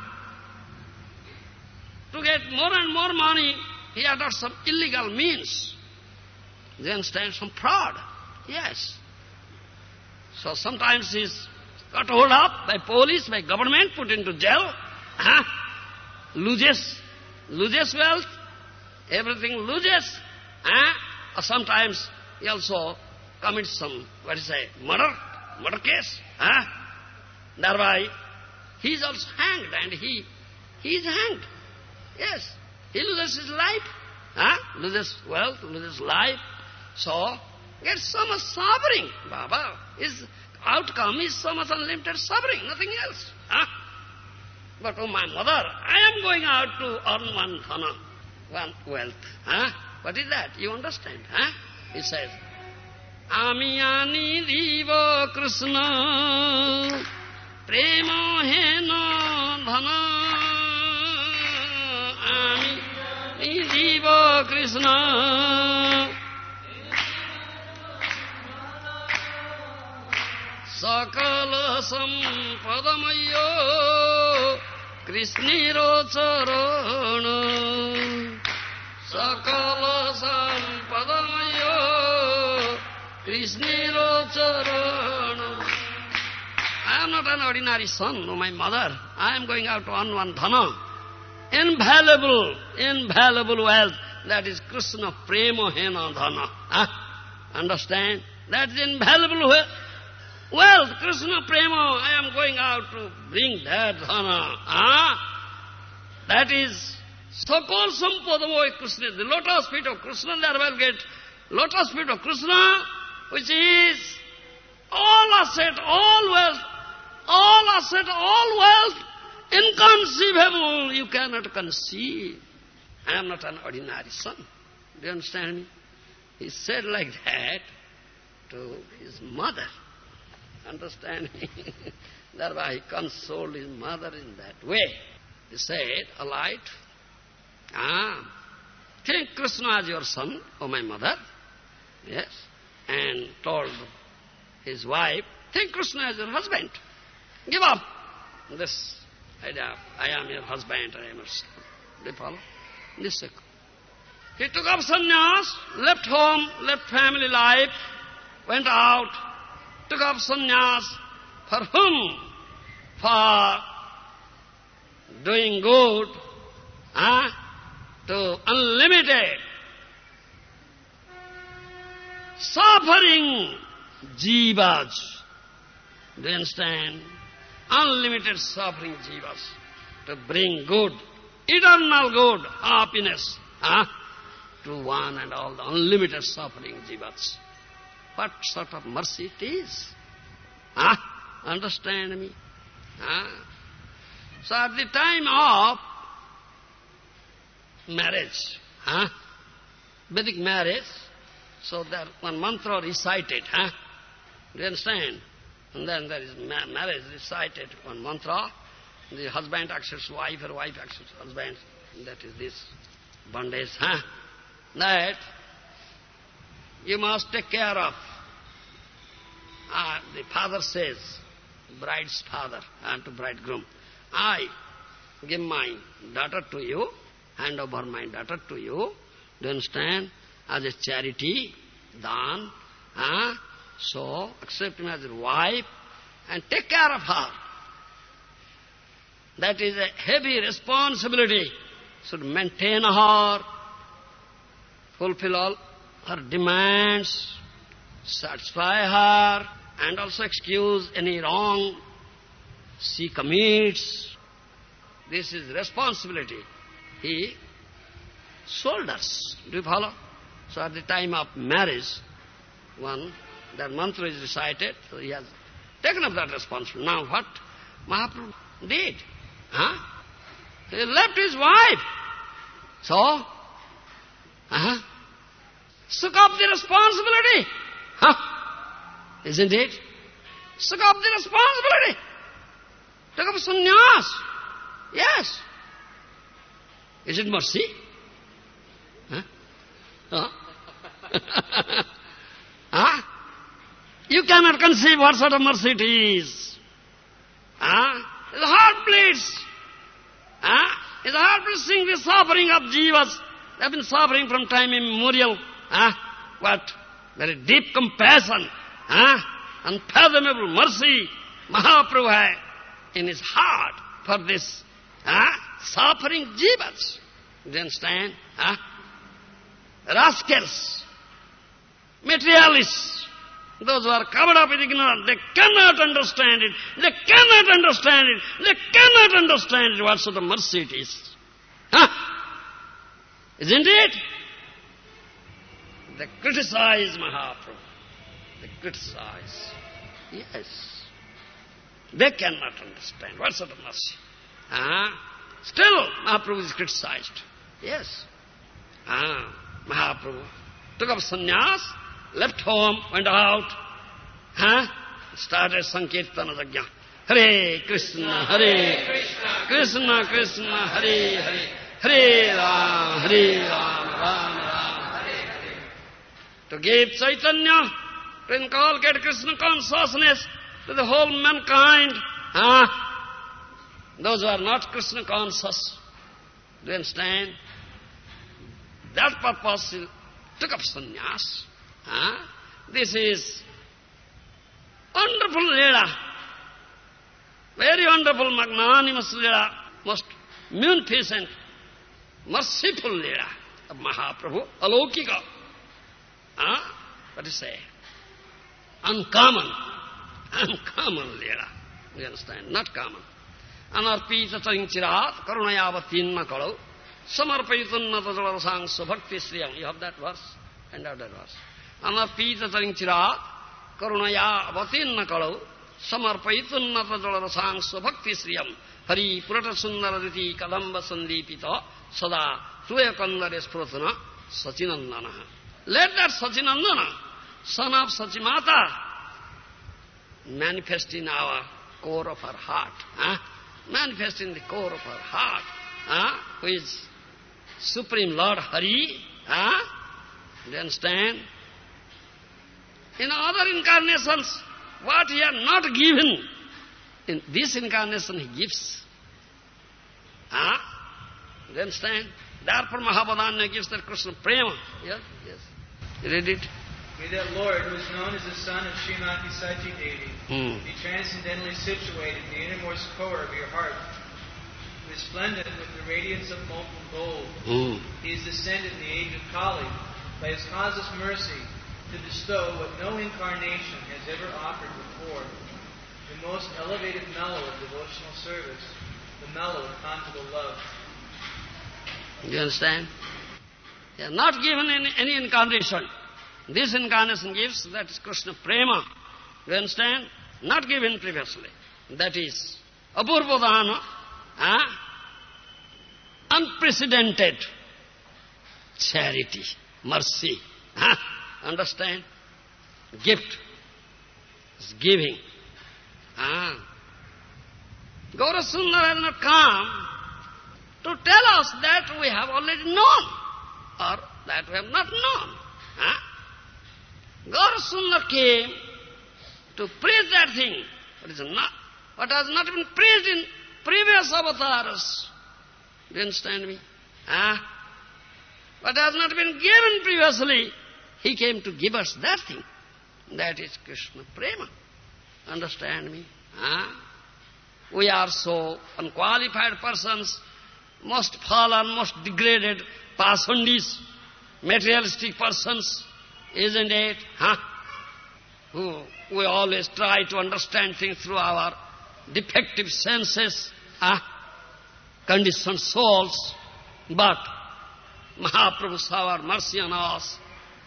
S1: to get more and more money, he adopts some illegal means. They understand some fraud. Yes. So sometimes he's got hold up by police, by government, put into jail, huh? loses, loses wealth, everything loses. Huh? Or sometimes he also commits some, what is it, murder, murder case. Huh? Thereby, he is also hanged, and he, he is hanged. Yes, he loses his life, huh? loses wealth, loses life. So, gets so much suffering, Baba. His outcome is so much unlimited suffering, nothing else. Huh? But oh, my mother, I am going out to earn one dhana, one wealth. Huh? What is that? You understand, huh? He says, Ami ani divo Krishna প্রেম হেন ধন আমি দিব কৃষ্ণ সকল সম্পদময় কৃষ্ণের চরণ সকল সম্পদময় কৃষ্ণের চরণ I am not an ordinary son of my mother. I am going out to earn one dhana. Invaluable, invaluable wealth. That is Krishna prema hena dhana. Huh? Understand? That is invaluable wealth. Wealth, Krishna prema, I am going out to bring that dhana. Huh? That is Sampadamo Krishna, the lotus feet of Krishna, there will get lotus feet of Krishna, which is all asset, all wealth, all asset, all wealth, inconceivable, you cannot conceive. I am not an ordinary son. Do you understand me? He said like that to his mother. Understand me? [LAUGHS] Thereby he consoled his mother in that way. He said, alight, ah, take Krishna as your son, O my mother. Yes. And told his wife, take Krishna as your husband. Give up this idea, I am your husband, I am your son. You follow? This way. He took up sannyas, left home, left family life, went out, took up sannyas. For whom? For doing good, huh? to unlimited suffering jivas. Do you understand? Unlimited suffering jivas to bring good, eternal good, happiness huh? to one and all the unlimited suffering jivas. What sort of mercy it is? Huh? Understand me? Huh? So at the time of marriage, huh? Vedic marriage, so that one mantra recited, huh? Do you understand? And then there is ma marriage recited, on mantra. The husband accepts wife or wife accepts husband. That is this bondage, huh? That you must take care of. Ah, the father says, bride's father and to bridegroom, I give my daughter to you, hand over my daughter to you, do you understand? As a charity, dan, huh? So accept me as your wife and take care of her. that is a heavy responsibility, should maintain her, fulfill all her demands, satisfy her, and also excuse any wrong she commits. This is responsibility. He shoulders. Do you follow? So at the time of marriage, one, that mantra is recited, so he has taken up that responsibility. Now what Mahaprabhu did? Huh? He left his wife. So, uh-huh, took up the responsibility. Huh? Isn't it? Took up the responsibility. Took up sannyas. Yes. Is it mercy? Huh? Huh? [LAUGHS] huh? You cannot conceive what sort of mercy it is. Huh? The heart bleeds. Huh? His heart bleeds seeing the suffering of jivas. They have been suffering from time immemorial. Huh? What? Very deep compassion. Huh? Unfathomable mercy Mahaprabhu in his heart for this huh? suffering jivas. Do you understand? Huh? Rascals, materialists, those who are covered up with ignorance, they cannot understand it. They cannot understand it. They cannot understand it, what sort of mercy it is. Huh? Isn't it? They criticize Mahaprabhu. They criticize. Yes. They cannot understand. What sort of mercy? Ah, still Mahaprabhu is criticized. Yes. Ah, Mahaprabhu took up sannyas, left home, went out, huh? started Sankirtana Yajna. Hare Krishna, Hare Krishna, Krishna Krishna, Hare Hare, Hare Ram, Hare Ram, Ram Ram, Hare Hare. To give Chaitanya, to inculcate Krishna consciousness to the whole mankind, huh? Those who are not Krishna conscious, do you understand? That purpose took up sannyas. This is wonderful Leela. Very wonderful, magnanimous Leela. Most munificent, merciful Leela of Mahaprabhu, Alaukika. Huh? What do you say? Uncommon. [LAUGHS] Uncommon Leela. You understand? Not common. Anarpita charinchirat karunayavatinna kalau samarpayitunna tajalarasang subhakti sriyam. You have that verse? End of that verse. Anarpita charinchirat karunayavatinna kalau samarpayitunna tajalarasang subhakti sriyam. Hari purata sundara riti kadamba sandipita sada tuyakandare sprutana sachinandana. Let that Sachinandana, son of Sachimata, manifest in our core of our heart. Huh? Manifest in the core of our heart. Huh? Who is Supreme Lord Hari. Huh? Do you understand? In other incarnations, what he had not given, in this incarnation he gives. Huh? Do you understand? Therefore Mahavadanya gives that Krishna prema. Yes, yes. You read it?
S4: May that Lord, who is known as the son of Srimati Saci Devi,
S1: Hmm.
S4: be transcendently situated in the innermost core of your heart, resplendent with the radiance of molten gold.
S1: Hmm.
S4: He is descended in the age of Kali by his causeless mercy to bestow what no incarnation has ever offered before, the most elevated mellow of devotional service, the mellow of conjugal love.
S1: You understand? They are not given in any incarnation. This incarnation gives, that is Krishna Prema. You understand? Not given previously. That is Apurvadana, huh? Ah, unprecedented charity, mercy. Huh? Understand? Gift is giving. Ah. Gaura Sundar has not come to tell us that we have already known or that we have not known. Huh? Gaura Sundar came to preach that thing. What is not, what has not been preached in previous avatars. Do you understand me? Huh? What has not been given previously, he came to give us that thing. That is Krishna Prema. Understand me? Huh? We are so unqualified persons, most fallen, most degraded, pasundis, materialistic persons, isn't it? Huh? Who we always try to understand things through our defective senses, huh? conditioned souls, but Mahaprabhu saw our mercy on us,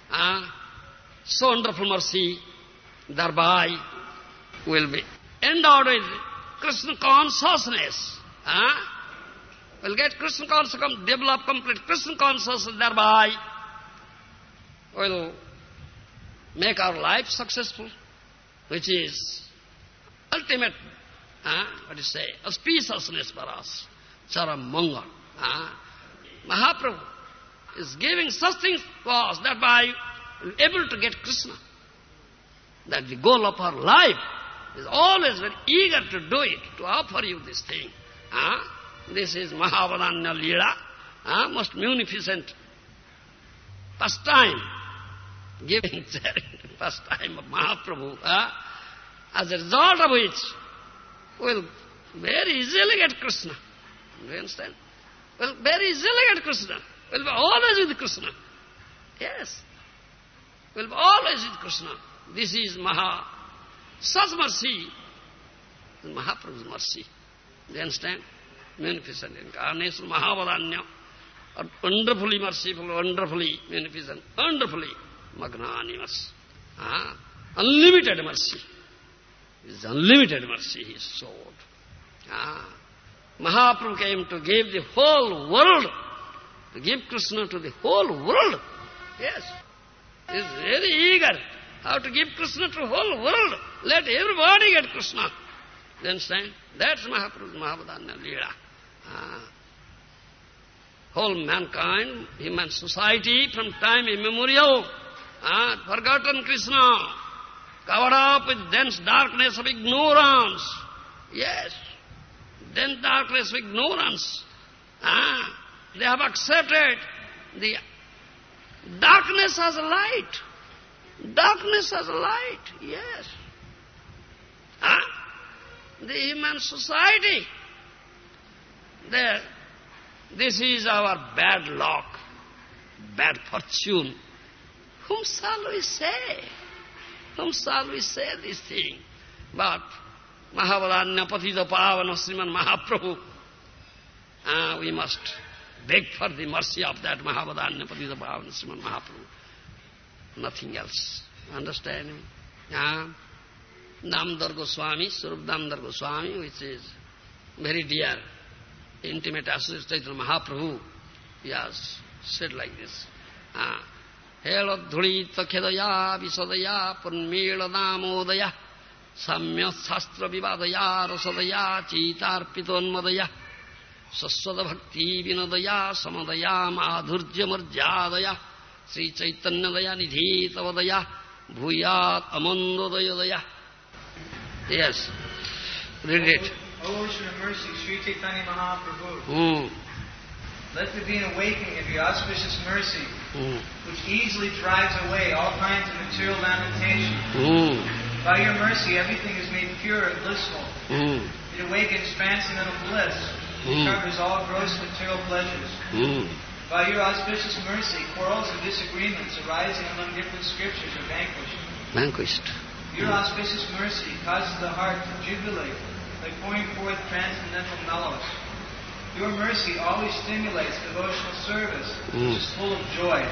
S1: huh? so wonderful mercy, thereby will be endowed with Krishna consciousness. Huh? We'll get Krishna consciousness, develop complete Krishna consciousness, thereby will make our life successful, which is ultimate, uh, what do you say, auspiciousness for us, charam manga. Uh, Mahaprabhu is giving such things to us that by able to get Krishna. That the goal of our life is always very eager to do it, to offer you this thing. Uh, this is Mahavadanya Leela, uh, most munificent pastime giving [LAUGHS] first time of Mahaprabhu, uh, as a result of which will very easily get Krishna. Do you understand? Will very easily get Krishna. Will be always with Krishna. Yes. We'll be always with Krishna. This is Maha. Such mercy Mahaprabhu's mercy. Do you understand? Munificent incarnation, Mahavadanya. Wonderfully merciful, wonderfully munificent, wonderfully magnanimous. Ah, unlimited mercy. His unlimited mercy he showed. Ah, Mahaprabhu came to give the whole world, to give Krishna to the whole world. Yes. He is very eager how to give Krishna to the whole world. Let everybody get Krishna. You understand? That's Mahaprabhu's Mahavadanya Leela. Ah whole mankind, human society from time immemorial, uh, forgotten Krishna, covered up with dense darkness of ignorance. Yes, dense darkness of ignorance. Uh, they have accepted the darkness as light. Darkness as light, yes. Uh, the human society, they this is our bad luck, bad fortune. Whom shall we say? Whom shall we say this thing? But Mahavadanya Patita Pavana Sriman Mahaprabhu, uh, we must beg for the mercy of that Mahavadanya Patita Pavana Sriman Mahaprabhu. Nothing else. Understand me? Uh, Damodar Goswami, Swarup Damodar Goswami, which is very dear intimate associate Chaitanya Mahaprabhu, has said like this. Ah, Helodhulita khedaya visadaya purnmela damodaya samya sastra vivadaya rasadaya chitarpitonmadaya saswada bhakti vinadaya samadaya madhurja marjadaya Sri Chaitanya daya nidhi tavadaya bhuyat amandodayadaya. Yes, read it.
S4: O ocean of mercy, Sri Chaitanya Mahaprabhu,
S1: Mm.
S4: let there be an awakening of your auspicious mercy,
S1: Mm.
S4: which easily drives away all kinds of material lamentation.
S1: Mm.
S4: By your mercy, everything is made pure and blissful.
S1: Mm.
S4: It awakens transcendental bliss,
S1: Mm.
S4: covers all gross material pleasures.
S1: Mm.
S4: By your auspicious mercy, quarrels and disagreements arising among different scriptures are vanquished.
S1: Vanquished.
S4: Your auspicious mercy causes the heart to jubilate, like pouring forth transcendental mellows. Your mercy always stimulates devotional service,
S1: Mm.
S4: which is full of joy.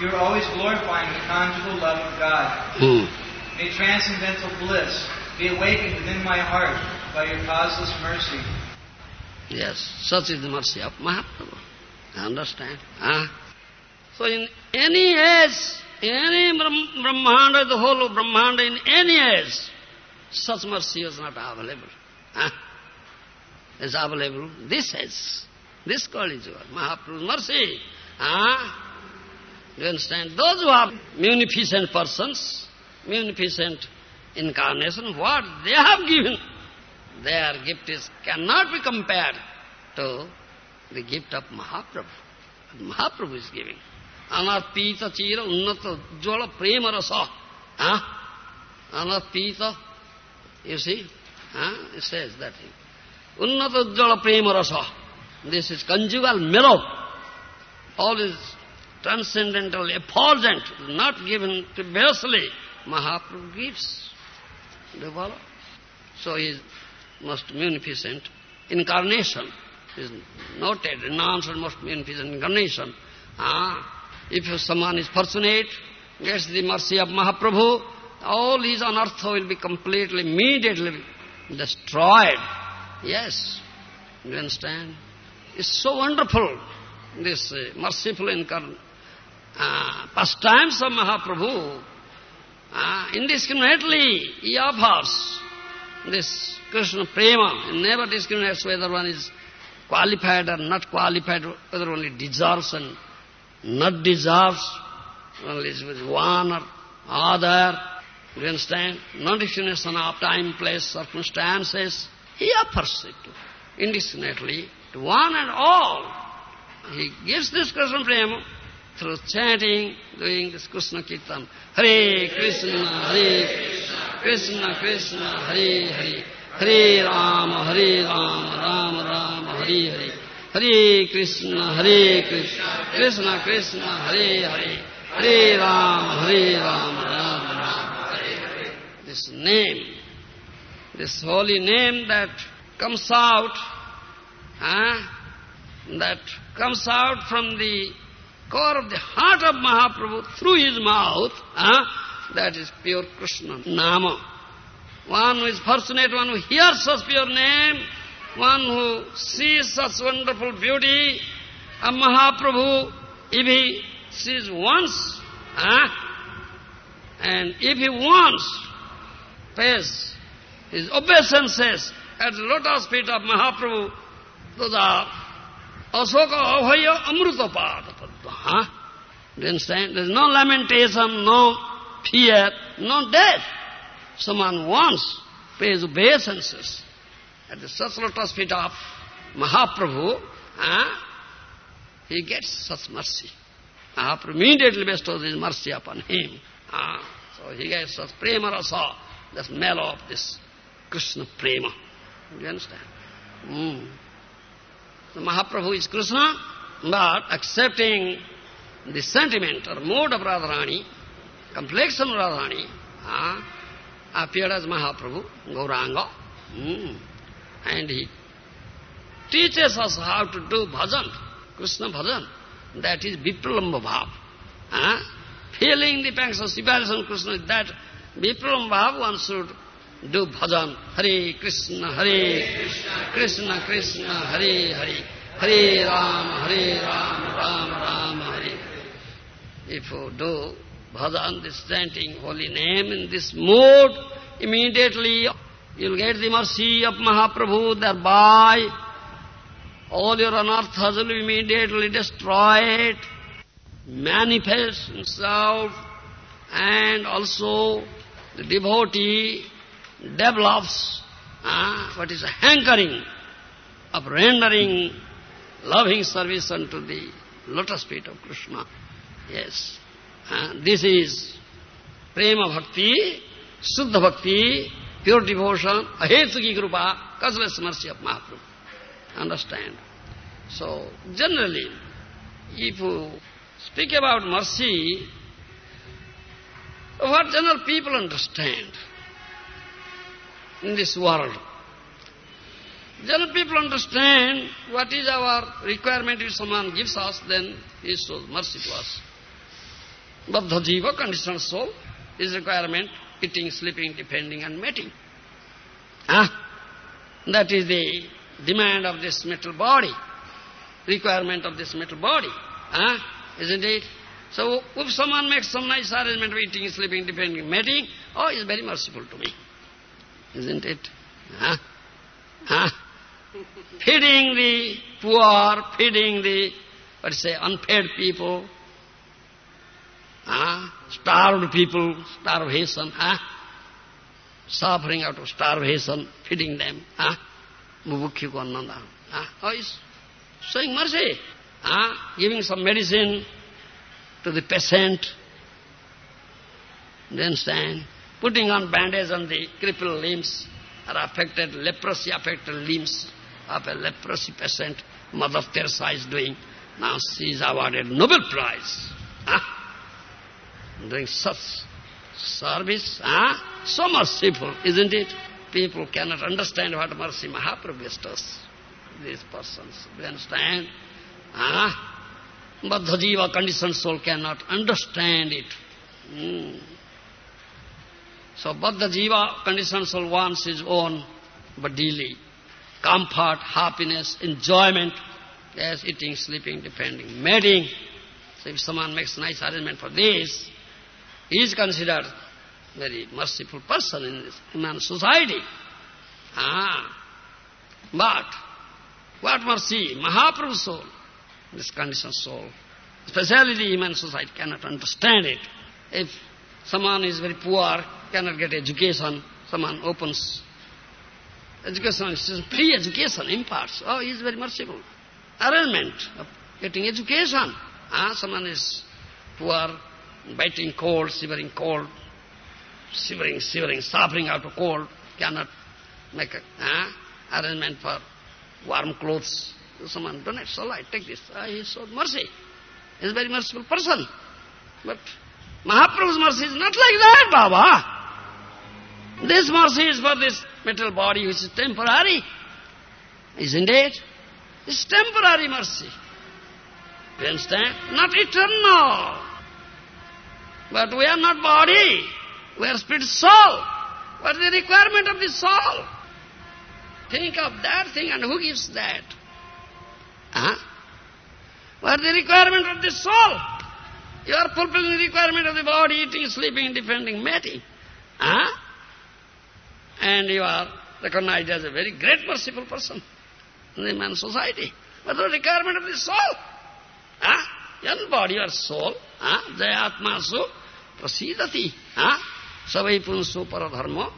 S4: You are always glorifying the conjugal love of God.
S1: Mm.
S4: May transcendental bliss be awakened within my heart by your causeless mercy.
S1: Yes, such is the mercy of Mahaprabhu. Understand? Huh? So in any age, any Brahm- Brahmanda, the whole of Brahmanda, in any age, such mercy is not available. Huh? Is available this age, this Kali Yuga, Mahaprabhu's mercy. Huh? Do you understand? Those who are munificent persons, munificent incarnation, what they have given, their gift is cannot be compared to the gift of Mahaprabhu. Mahaprabhu is giving. Anarpita chira unnata jwala prema rasa. Huh? You see, Huh? It says that. Unnata Ujjala Prema Rasa. This is conjugal mellow. All is transcendental, effulgent, not given previously. Mahaprabhu gives. Do you follow? So he most munificent incarnation. is noted, renounced most munificent incarnation. Ah, if someone is fortunate, gets the mercy of Mahaprabhu, all his anartha will be completely, immediately destroyed. Yes, you understand? It's so wonderful, this uh, merciful incarnation. Uh, pastimes of Mahaprabhu, uh, indiscriminately he offers this Krishna prema. Never discriminates whether one is qualified or not qualified, whether one deserves and not deserves, only is with one or other. You understand? No discrimination of time, place, circumstances. He offers it indiscriminately to one and all. He gives this Krishna prema through chanting, doing this Krishna Kirtan. Hare Krishna, Hare Krishna, Krishna, Hare Hare. Hare Rama, Hare Rama, Rama Rama, Hare Hare. Hare Krishna, Hare Krishna, Krishna Krishna, Hare Hare. Hare Rama, Hare Rama, Rama Rama, Hare. This name, this holy name that comes out, huh? that comes out from the core of the heart of Mahaprabhu through his mouth, huh? That is pure Krishna Nama. One who is fortunate, one who hears such pure name, one who sees such wonderful beauty of Mahaprabhu, if he sees once, huh? and if he once pays his obeisances at the lotus feet of Mahaprabhu, those are Asoka Abhaya Amruta Pada Huh? Ah. Do you understand? There is no lamentation, no fear, no death. Someone once pays obeisances at the lotus feet of Mahaprabhu, huh? he gets such mercy. Mahaprabhu immediately bestows his mercy upon him. Ah, so he gets such prema rasa, the smell of this Krishna prema. Do you understand? Mm. The Mahaprabhu is Krishna, but accepting the sentiment or mood of Radharani, complexion of Radharani, ah, appeared as Mahaprabhu, Gauranga. Mm. And he teaches us how to do bhajan, Krishna bhajan. That is Vipralamba bhav. Huh? Feeling the pangs of separation Krishna that Vipralamba bhav one should do bhajan. Hare Krishna, Hare Krishna, Krishna Krishna, Hare Hare, Hare Ram, Hare Ram, Ram Ram, Hare If you do bhajan, this chanting holy name in this mood, immediately you'll get the mercy of Mahaprabhu thereby. All your anarthas will immediately destroyed, manifest himself, and also the devotee develops uh, what is a hankering of rendering loving service unto the lotus feet of Krishna. Yes. This is prema bhakti, suddha bhakti, pure devotion, ahetuki kripa, causeless mercy of Mahaprabhu. Understand? So, generally, if you speak about mercy, what general people understand in this world? General people understand what is our requirement if someone gives us, then he shows mercy to us. Baddha jiva, conditioned soul, his requirement, eating, sleeping, depending and mating. Ah, that is the demand of this metal body, requirement of this metal body. Ah, isn't it? So if someone makes some nice arrangement of eating, sleeping, depending, mating, oh, he's very merciful to me. Isn't it? Ah, ah. feeding the poor, feeding the, what say, unfed people, ah, starved people, starvation, ah, suffering out of starvation, feeding them, ah, mubukhi annanda, ah, oh, he's showing mercy, ah, giving some medicine to the patient, then stand, putting on bandage on the crippled limbs, or affected, leprosy affected limbs of a leprosy patient, Mother Teresa is doing. Now she is awarded Nobel Prize. Huh? Doing such service, huh? so merciful, isn't it? People cannot understand what mercy Mahaprabhu bestows these persons. Do you understand? Huh? Baddha Jiva, conditioned soul, cannot understand it. Mm. So Baddha Jiva, conditioned soul, wants his own bodily comfort, happiness, enjoyment, yes, eating, sleeping, depending, mating. So if someone makes nice arrangement for this, he is considered very merciful person in this human society. Ah. But what mercy? Mahaprabhu soul, this conditioned soul, especially the human society cannot understand it. If someone is very poor, cannot get education, someone opens education, free education imparts. Oh, he is very merciful. Arrangement of getting education. Ah, someone is poor, biting cold, shivering cold, shivering, shivering, suffering out of cold, cannot make a arrangement for warm clothes. Someone donates, I take this. Ah, he showed mercy. He is a very merciful person. But Mahaprabhu's mercy is not like that, Baba. This mercy is for this material body which is temporary. Isn't it? It's temporary mercy. You understand? Not eternal. But we are not body. We are spirit soul. What is the requirement of the soul? Think of that thing and who gives that? Huh? What is the requirement of the soul? You are fulfilling the requirement of the body, eating, sleeping, defending, mating. Huh? And you are recognized as a very great merciful person in the human society. What is the requirement of the soul? Huh? Your body or soul, huh? jayatmasu prasidati. Huh? Savai punso paradharma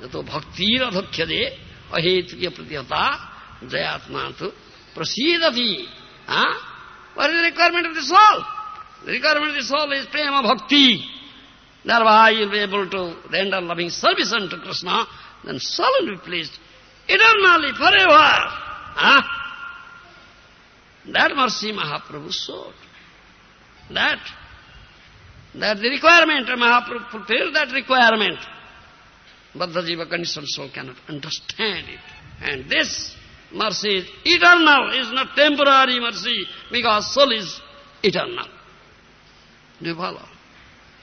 S1: jato bhaktir adhokhyade ahetuya pratyata jayatmatu prasidati. Huh? What is the requirement of the soul? The requirement of the soul is prema bhakti. Thereby you will be able to render loving service unto Krishna, then soul will be pleased eternally, forever. Huh? That mercy Mahaprabhu showed. That, that the requirement, Mahaprabhu fulfilled that requirement. But the jiva conditioned soul cannot understand it. And this mercy is eternal, is not temporary mercy, because soul is eternal. Do you follow?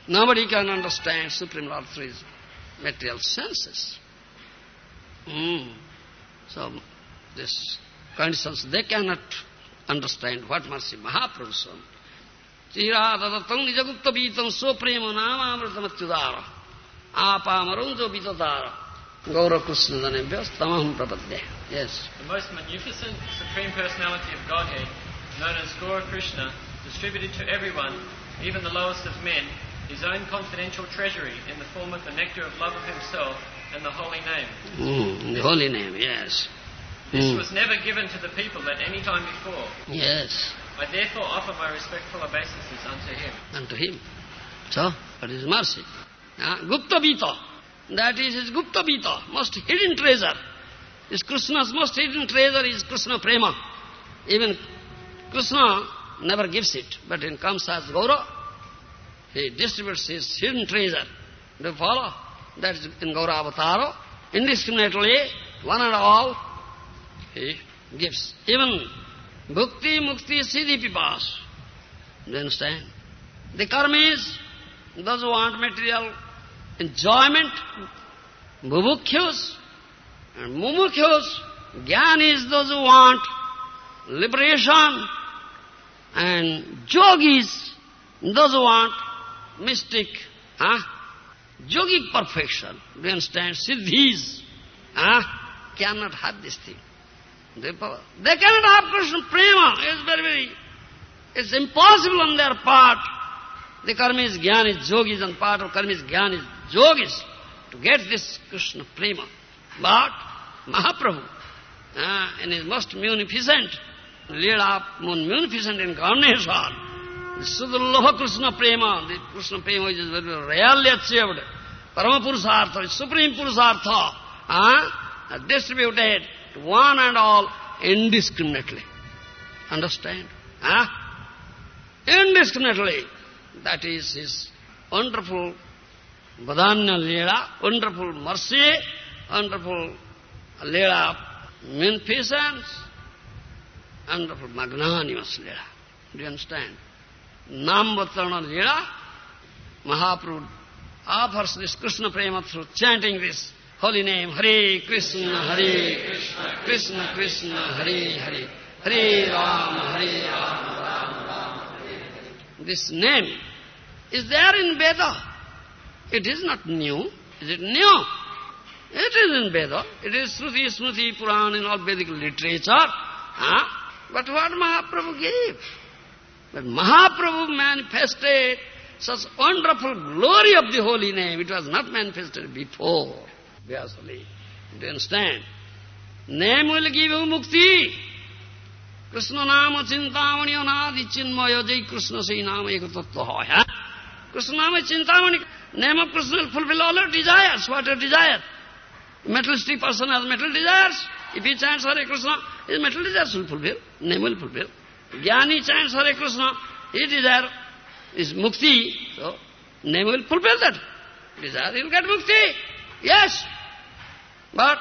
S1: Nobody can understand Supreme Lord through his material senses. Mm. So, this conditions, they cannot understand what mercy Mahaprabhu shown. Chiradatam nijagupta vitam so prema namamritamachyudara apamarunjo vitadara gaura krishna dhanebhyas tamaham prapadya. Yes.
S3: The most magnificent Supreme Personality of Godhead, known as Gaura Krishna, distributed to everyone, even the lowest of men, his own confidential treasury in the form of the nectar of love of himself and the holy name.
S1: Mm, the holy name, yes.
S3: This
S1: Mm.
S3: was never given to the people at any time before.
S1: Yes,
S3: I therefore offer my respectful obeisances unto him.
S1: unto him. So, that is mercy. Ah, Gupta Vita, that is his Gupta Vita, most hidden treasure. Is Krishna's most hidden treasure is Krishna Prema. Even Krishna never gives it, but in comes as Gaura, he distributes his hidden treasure. Do you follow? That is in Gaura Avatara. Indiscriminately, one and all, gives. Even Bhukti, Mukti, Siddhi, Pipas. Do you understand? The karmis, those who want material enjoyment, bubukhyus and mumukhyus, jnanis, those who want liberation, and yogis, those who want mystic, huh? yogic perfection. Do you understand? Siddhis, huh? cannot have this thing. They, cannot have Krishna prema. It's very, very, it's impossible on their part. The karma is jnanis, yogis, and part of karma is jnanis, yogis, to get this Krishna prema. But Mahaprabhu, uh, in his most munificent, Leela, munificent incarnation, the Sudurlabha Krishna prema, the Krishna prema is very rarely achieved, Parama Purusartha, supreme Purusartha, uh, distributed one and all indiscriminately. Understand? Huh? Indiscriminately. That is his wonderful Vadanya Leela, wonderful mercy, wonderful Leela of munificence, wonderful magnanimous Leela. Do you understand? Namvatarana Leela, Mahaprabhu offers this Krishna Prema through chanting this holy name, Hare Krishna, Hare Krishna, Krishna Krishna, Hare Hare, Hare Rama, Hare Rama. This name is there in Veda. It is not new. Is it new? It is in Veda. It is Shruti, Smriti, Purana, in all Vedic literature. Huh? But what Mahaprabhu gave? But Mahaprabhu manifested such wonderful glory of the holy name. It was not manifested before. Vyasali. Do you understand? Name will give you mukti. Krishna nama chintamani anadi chinmaya jai Krishna say nama eka tattva hai. Krishna nama chintamani. Name of Krishna will fulfill all your desires. What your desire? Materialistic person has material desires. If he chants Hare Krishna, his material desires will fulfill. Name will fulfill. Jnani chants Hare Krishna, his desire is mukti. So, name will fulfill that desire. He will get mukti. Yes. But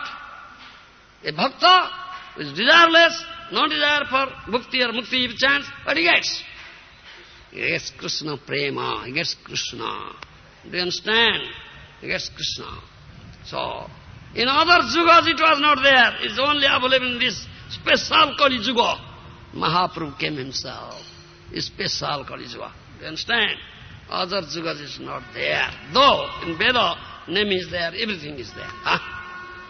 S1: a bhakta is desireless, no desire for bhakti or mukti if chants, what he gets? He gets Krishna prema, he gets Krishna. Do you understand? He gets Krishna. So, in other yugas it was not there. It's only available in this special Kali. Mahaprabhu came himself. It's special Kali Yuga. Do you understand? Other yugas is not there. Though in Veda, name is there, everything is there. Huh?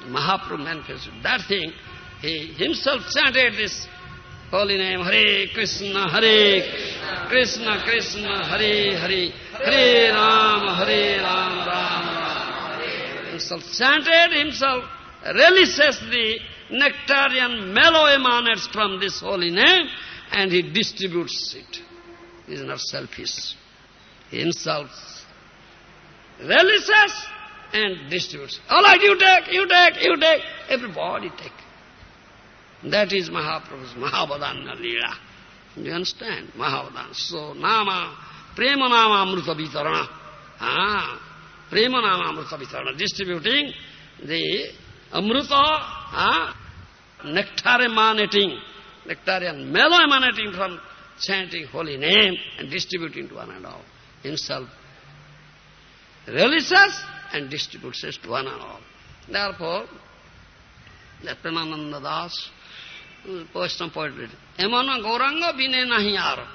S1: Mahaprabhu manifested that thing. He himself chanted this holy name, Hare Krishna, Hare Krishna, Krishna, Hare Hare, Hare Rama, Hare Rama, Rama Rama. Himself chanted, himself relishes the nectarian mellow emanates from this holy name and he distributes it. He is not selfish. He himself relishes and distributes. All right, you take, you take, you take. Everybody take. That is Mahaprabhu's Mahavadanya Leela. Do you understand? Mahavadanya. So, Nama, Prema Nama Amrita Vitarana. Ah, Prema Nama Amrita Vitarana. Distributing the Amrita, ah, nectar emanating, nectarian mellow emanating from chanting holy name and distributing to one and all. Himself relishes and distributes it to one and all. Therefore, that Premananda Das, Vaishnava poet read, Emana Gauranga Vine Nahi Ar.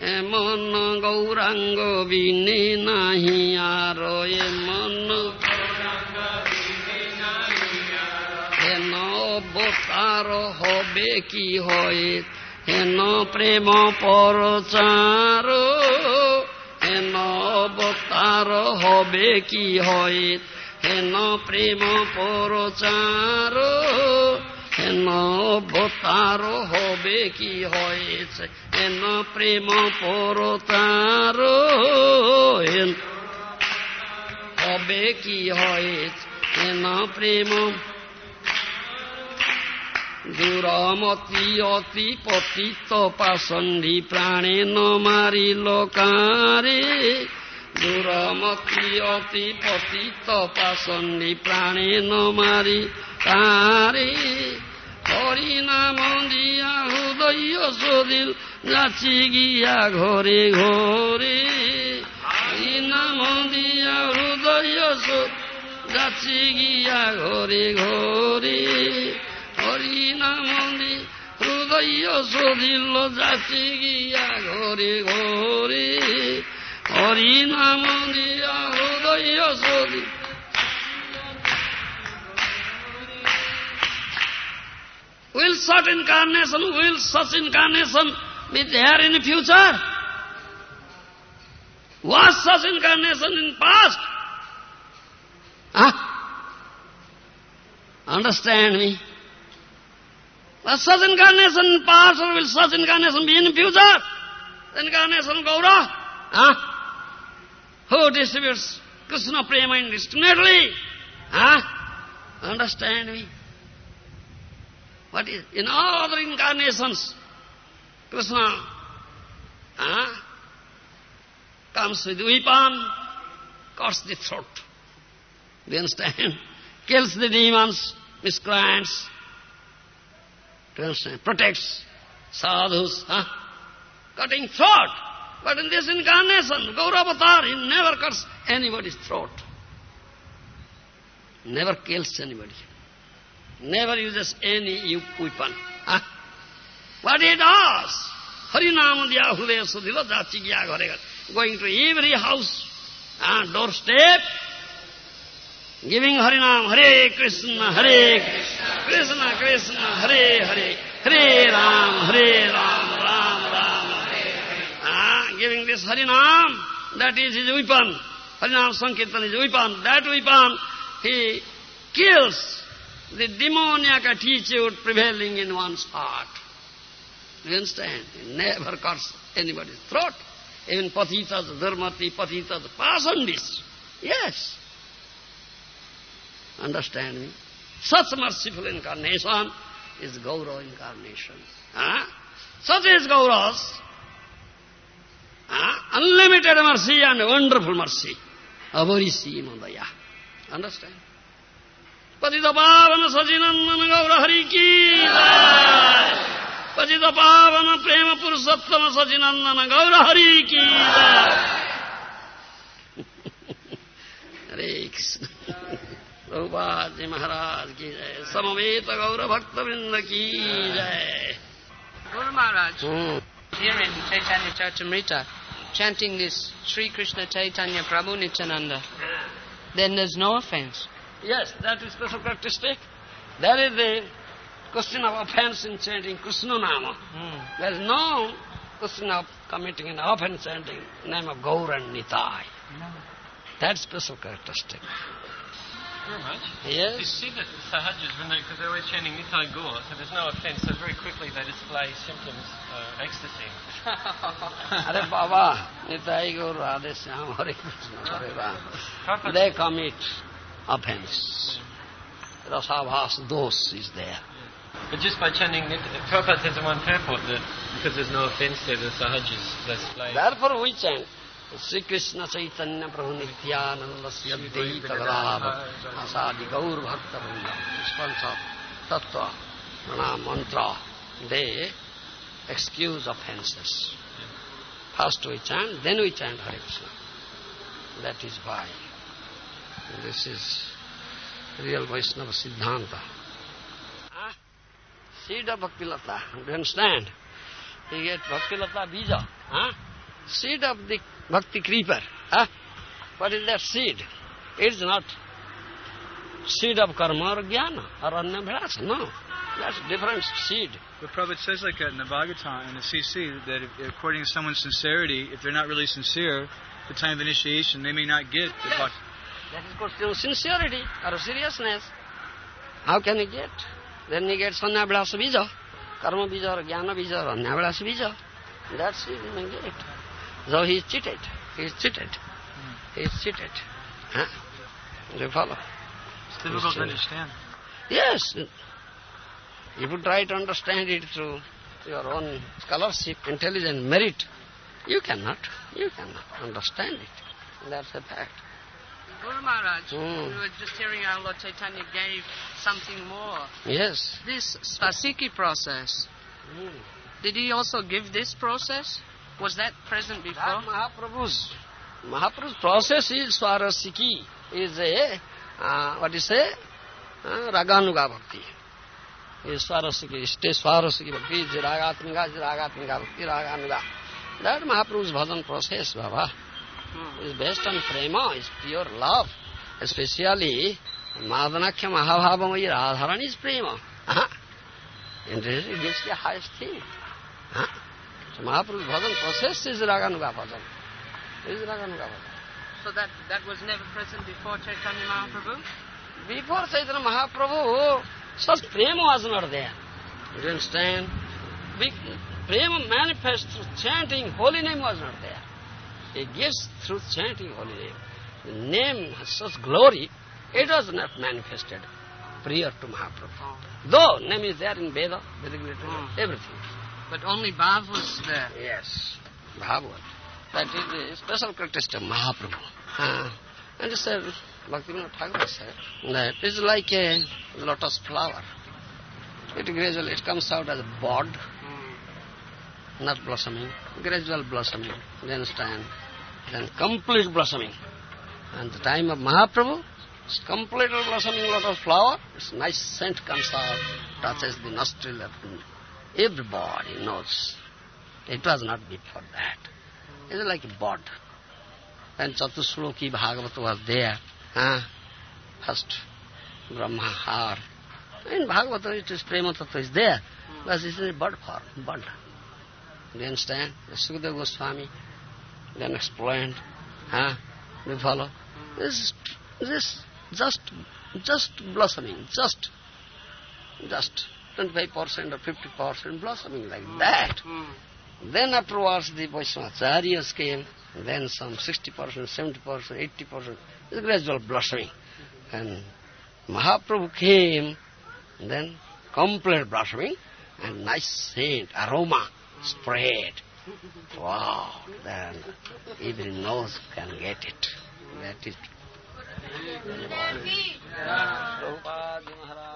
S1: Emana Gauranga Vine Nahi Ar. Emana Gauranga Vine nahiyar. Ar. Hena Obhotar Hobe Ki Hoit. Hena Prema Parachar. অবতার হবে কি হয়? হেন প্রেম পরচার, হেন অবতার হবে কি হয়েছে? হেন প্রেম পরতার হেন হবে কি হয়েছে? হেন প্রেম দূরমতি অতি পতিত পাষণ্ডী প্রাণেন মারিল কারে দূরমতি অতি পতিত পাষণ্ডী প্রাণেন মারি কারে হরিনাম দিয়া হৃদয় সদিল নাচি গিয়া ঘরে ঘরে। হরিনাম দিয়া হৃদয় যাচি গিয়া ঘরে ঘরে। হরিনামন্দি হৃদয় সদিল যাচি গিয়া ঘরে ঘরে। হরিনাম দিয়া হৃদয় সদিল Will such incarnation, will such incarnation be there in the future? Was such incarnation in past? Huh? Understand me? Was such incarnation in past or will such incarnation be in future? The incarnation of Gaura? Huh? Who distributes Krishna prema indiscriminately? Huh? Understand me? What is in all other incarnations, Krishna huh, comes with a weapon, cuts the throat. Do you understand? [LAUGHS] Kills the demons, miscreants. Do you understand? Protects sadhus, huh? Cutting throat. But in this incarnation, Gauravatar, he never cuts anybody's throat. Never kills anybody. Never uses any weapon. Huh? What he does? Harinam diya hudaya sudhila jachi gya Going to every house, uh, doorstep, giving Harinam, Hare Krishna, Hare Krishna, Krishna Krishna, Hare Hare, Hare Ram, Hare Ram giving this Harinam, that is his weapon. Harinam Sankirtan is weapon. That weapon, he kills the demoniac attitude prevailing in one's heart. You understand? He never cuts anybody's throat. Even patitas, dharmati, patitas this. Yes. Understand me? Such merciful incarnation is Gaura incarnation. Huh? Such is Gauras Huh? Unlimited mercy and wonderful mercy. Avarisi Madaya. Understand? पतित पावन सचिनंदन गौर हरि की पतित पावन प्रेम पुरुषोत्तम सचिनंदन गौर हरि की हरे कृष्ण प्रभुपाद जी महाराज की जय समवेत गौर भक्त वृंद की जय
S5: Guru Maharaj,
S1: hmm,
S5: here in Chaitanya Charitamrita, chanting this Sri Krishna Chaitanya Prabhu Nityananda, then there's no offense.
S1: Yes, that is special characteristic. That is the question of offense in chanting Krishna Nama. Hmm. There is no question of committing an offense chanting the name of Gaur and Nitai. That's special characteristic.
S3: Very much. You
S1: Yes?
S3: see that the Sahajas, when they, because they're always chanting Nitai Gaur, so there's no offense, so very quickly they display symptoms of ecstasy. [LAUGHS]
S1: Hare Baba, Nitai Gaur, Radhe Shyam, Hare Krishna, Hare Ram. They commit offense. Rasabhas dos is there.
S3: But just by chanting Prabhupada says in one purport that because there's no offense there, the Sahajas display.
S1: Therefore we chant Shri Krishna चैतन्य प्रभु नित्यानंद आसादि गौर भक्त तत्व प्रणाम मंत्र they excuse offences first we chant then we chant Hare Krishna that is by this is real Vaishnava सिद्धांत seed of भक्तिलता do understand भक्तिलता बीज seed of the Bhakti creeper. Huh? What is that seed? It is not seed of karma or jnana or annabhyasa. No. That's different seed.
S2: But Prabhupada says like that in the Bhagavatam, in the CC, that if, according to someone's sincerity, if they're not really sincere, at the time of initiation, they may not get the
S1: Yes.
S2: bhakti.
S1: That is of sincerity or seriousness. How can he get? Then he gets annabhyasa bija, karma bija or jnana bija or annabhyasa bija. That's it he may get. So he is cheated. He is cheated. He is cheated. Huh? Do you follow?
S2: It's
S1: difficult to
S2: understand.
S1: Yes. If you try to understand it through your own scholarship, intelligence, merit, you cannot. You cannot understand it. That's a fact.
S5: Guru Maharaj,
S1: Hmm.
S5: we were just hearing how Lord Chaitanya gave something more.
S1: Yes.
S5: This Swarasiki process, did he also give this process? Was that present
S1: That
S5: before?
S1: Mahaprabhu's, Mahaprabhu's process is Swarasiki, is a, uh, what you say, uh, Raganuga Bhakti. Is Swarasiki, stage Swarasiki Bhakti, is Ragatmika, is Ragatmika Bhakti, Raganuga. That Mahaprabhu's bhajan process, Baba,
S5: Hmm.
S1: is based on prema, is pure love. Especially, Madanakhya Mahabhavamai Radharani is prema. Uh-huh. And this is gives the highest thing. Huh? So Mahaprabhu's bhajan process is Raganuga bhajan. Is Raganuga bhajan.
S5: So that, that was never present before Chaitanya Mahaprabhu?
S1: Before Chaitanya Mahaprabhu, such prema was not there. Do you understand? Big prema manifests through chanting, holy name was not there. He gives through chanting holy name. The name has such glory, it was not manifested. prior to Mahaprabhu. Though name is there in Veda, Vedic literature,
S5: Hmm.
S1: everything.
S5: But only Bhav was there.
S1: Yes, Bhagavad. That is the special characteristic of Mahaprabhu. Uh, and a, Bhaktivinoda Thakur said, that it's like a lotus flower. It gradually, it comes out as a bud, not blossoming, gradual blossoming, then stand, then complete blossoming. And the time of Mahaprabhu, it's complete blossoming lotus flower, its nice scent comes out, touches the nostril of everybody knows. It was not before that. It's like a bud. When Chatusloki Bhagavata was there, huh? first Brahma Har. In Bhagavata it is Prema is there, but it's in a bud form, bud. Do you understand? Sukadeva Goswami then explained, huh? Do you follow? This, this just, just blossoming, just, just 25% or 50% blossoming like that. Hmm. Then afterwards the Vaishnavacharyas came, then some 60%, 70%, 80%, it's gradual blossoming. And Mahaprabhu came, then complete blossoming, and nice scent, aroma spread. Wow, then even nose can get it. That is Prabhupada Maharaj.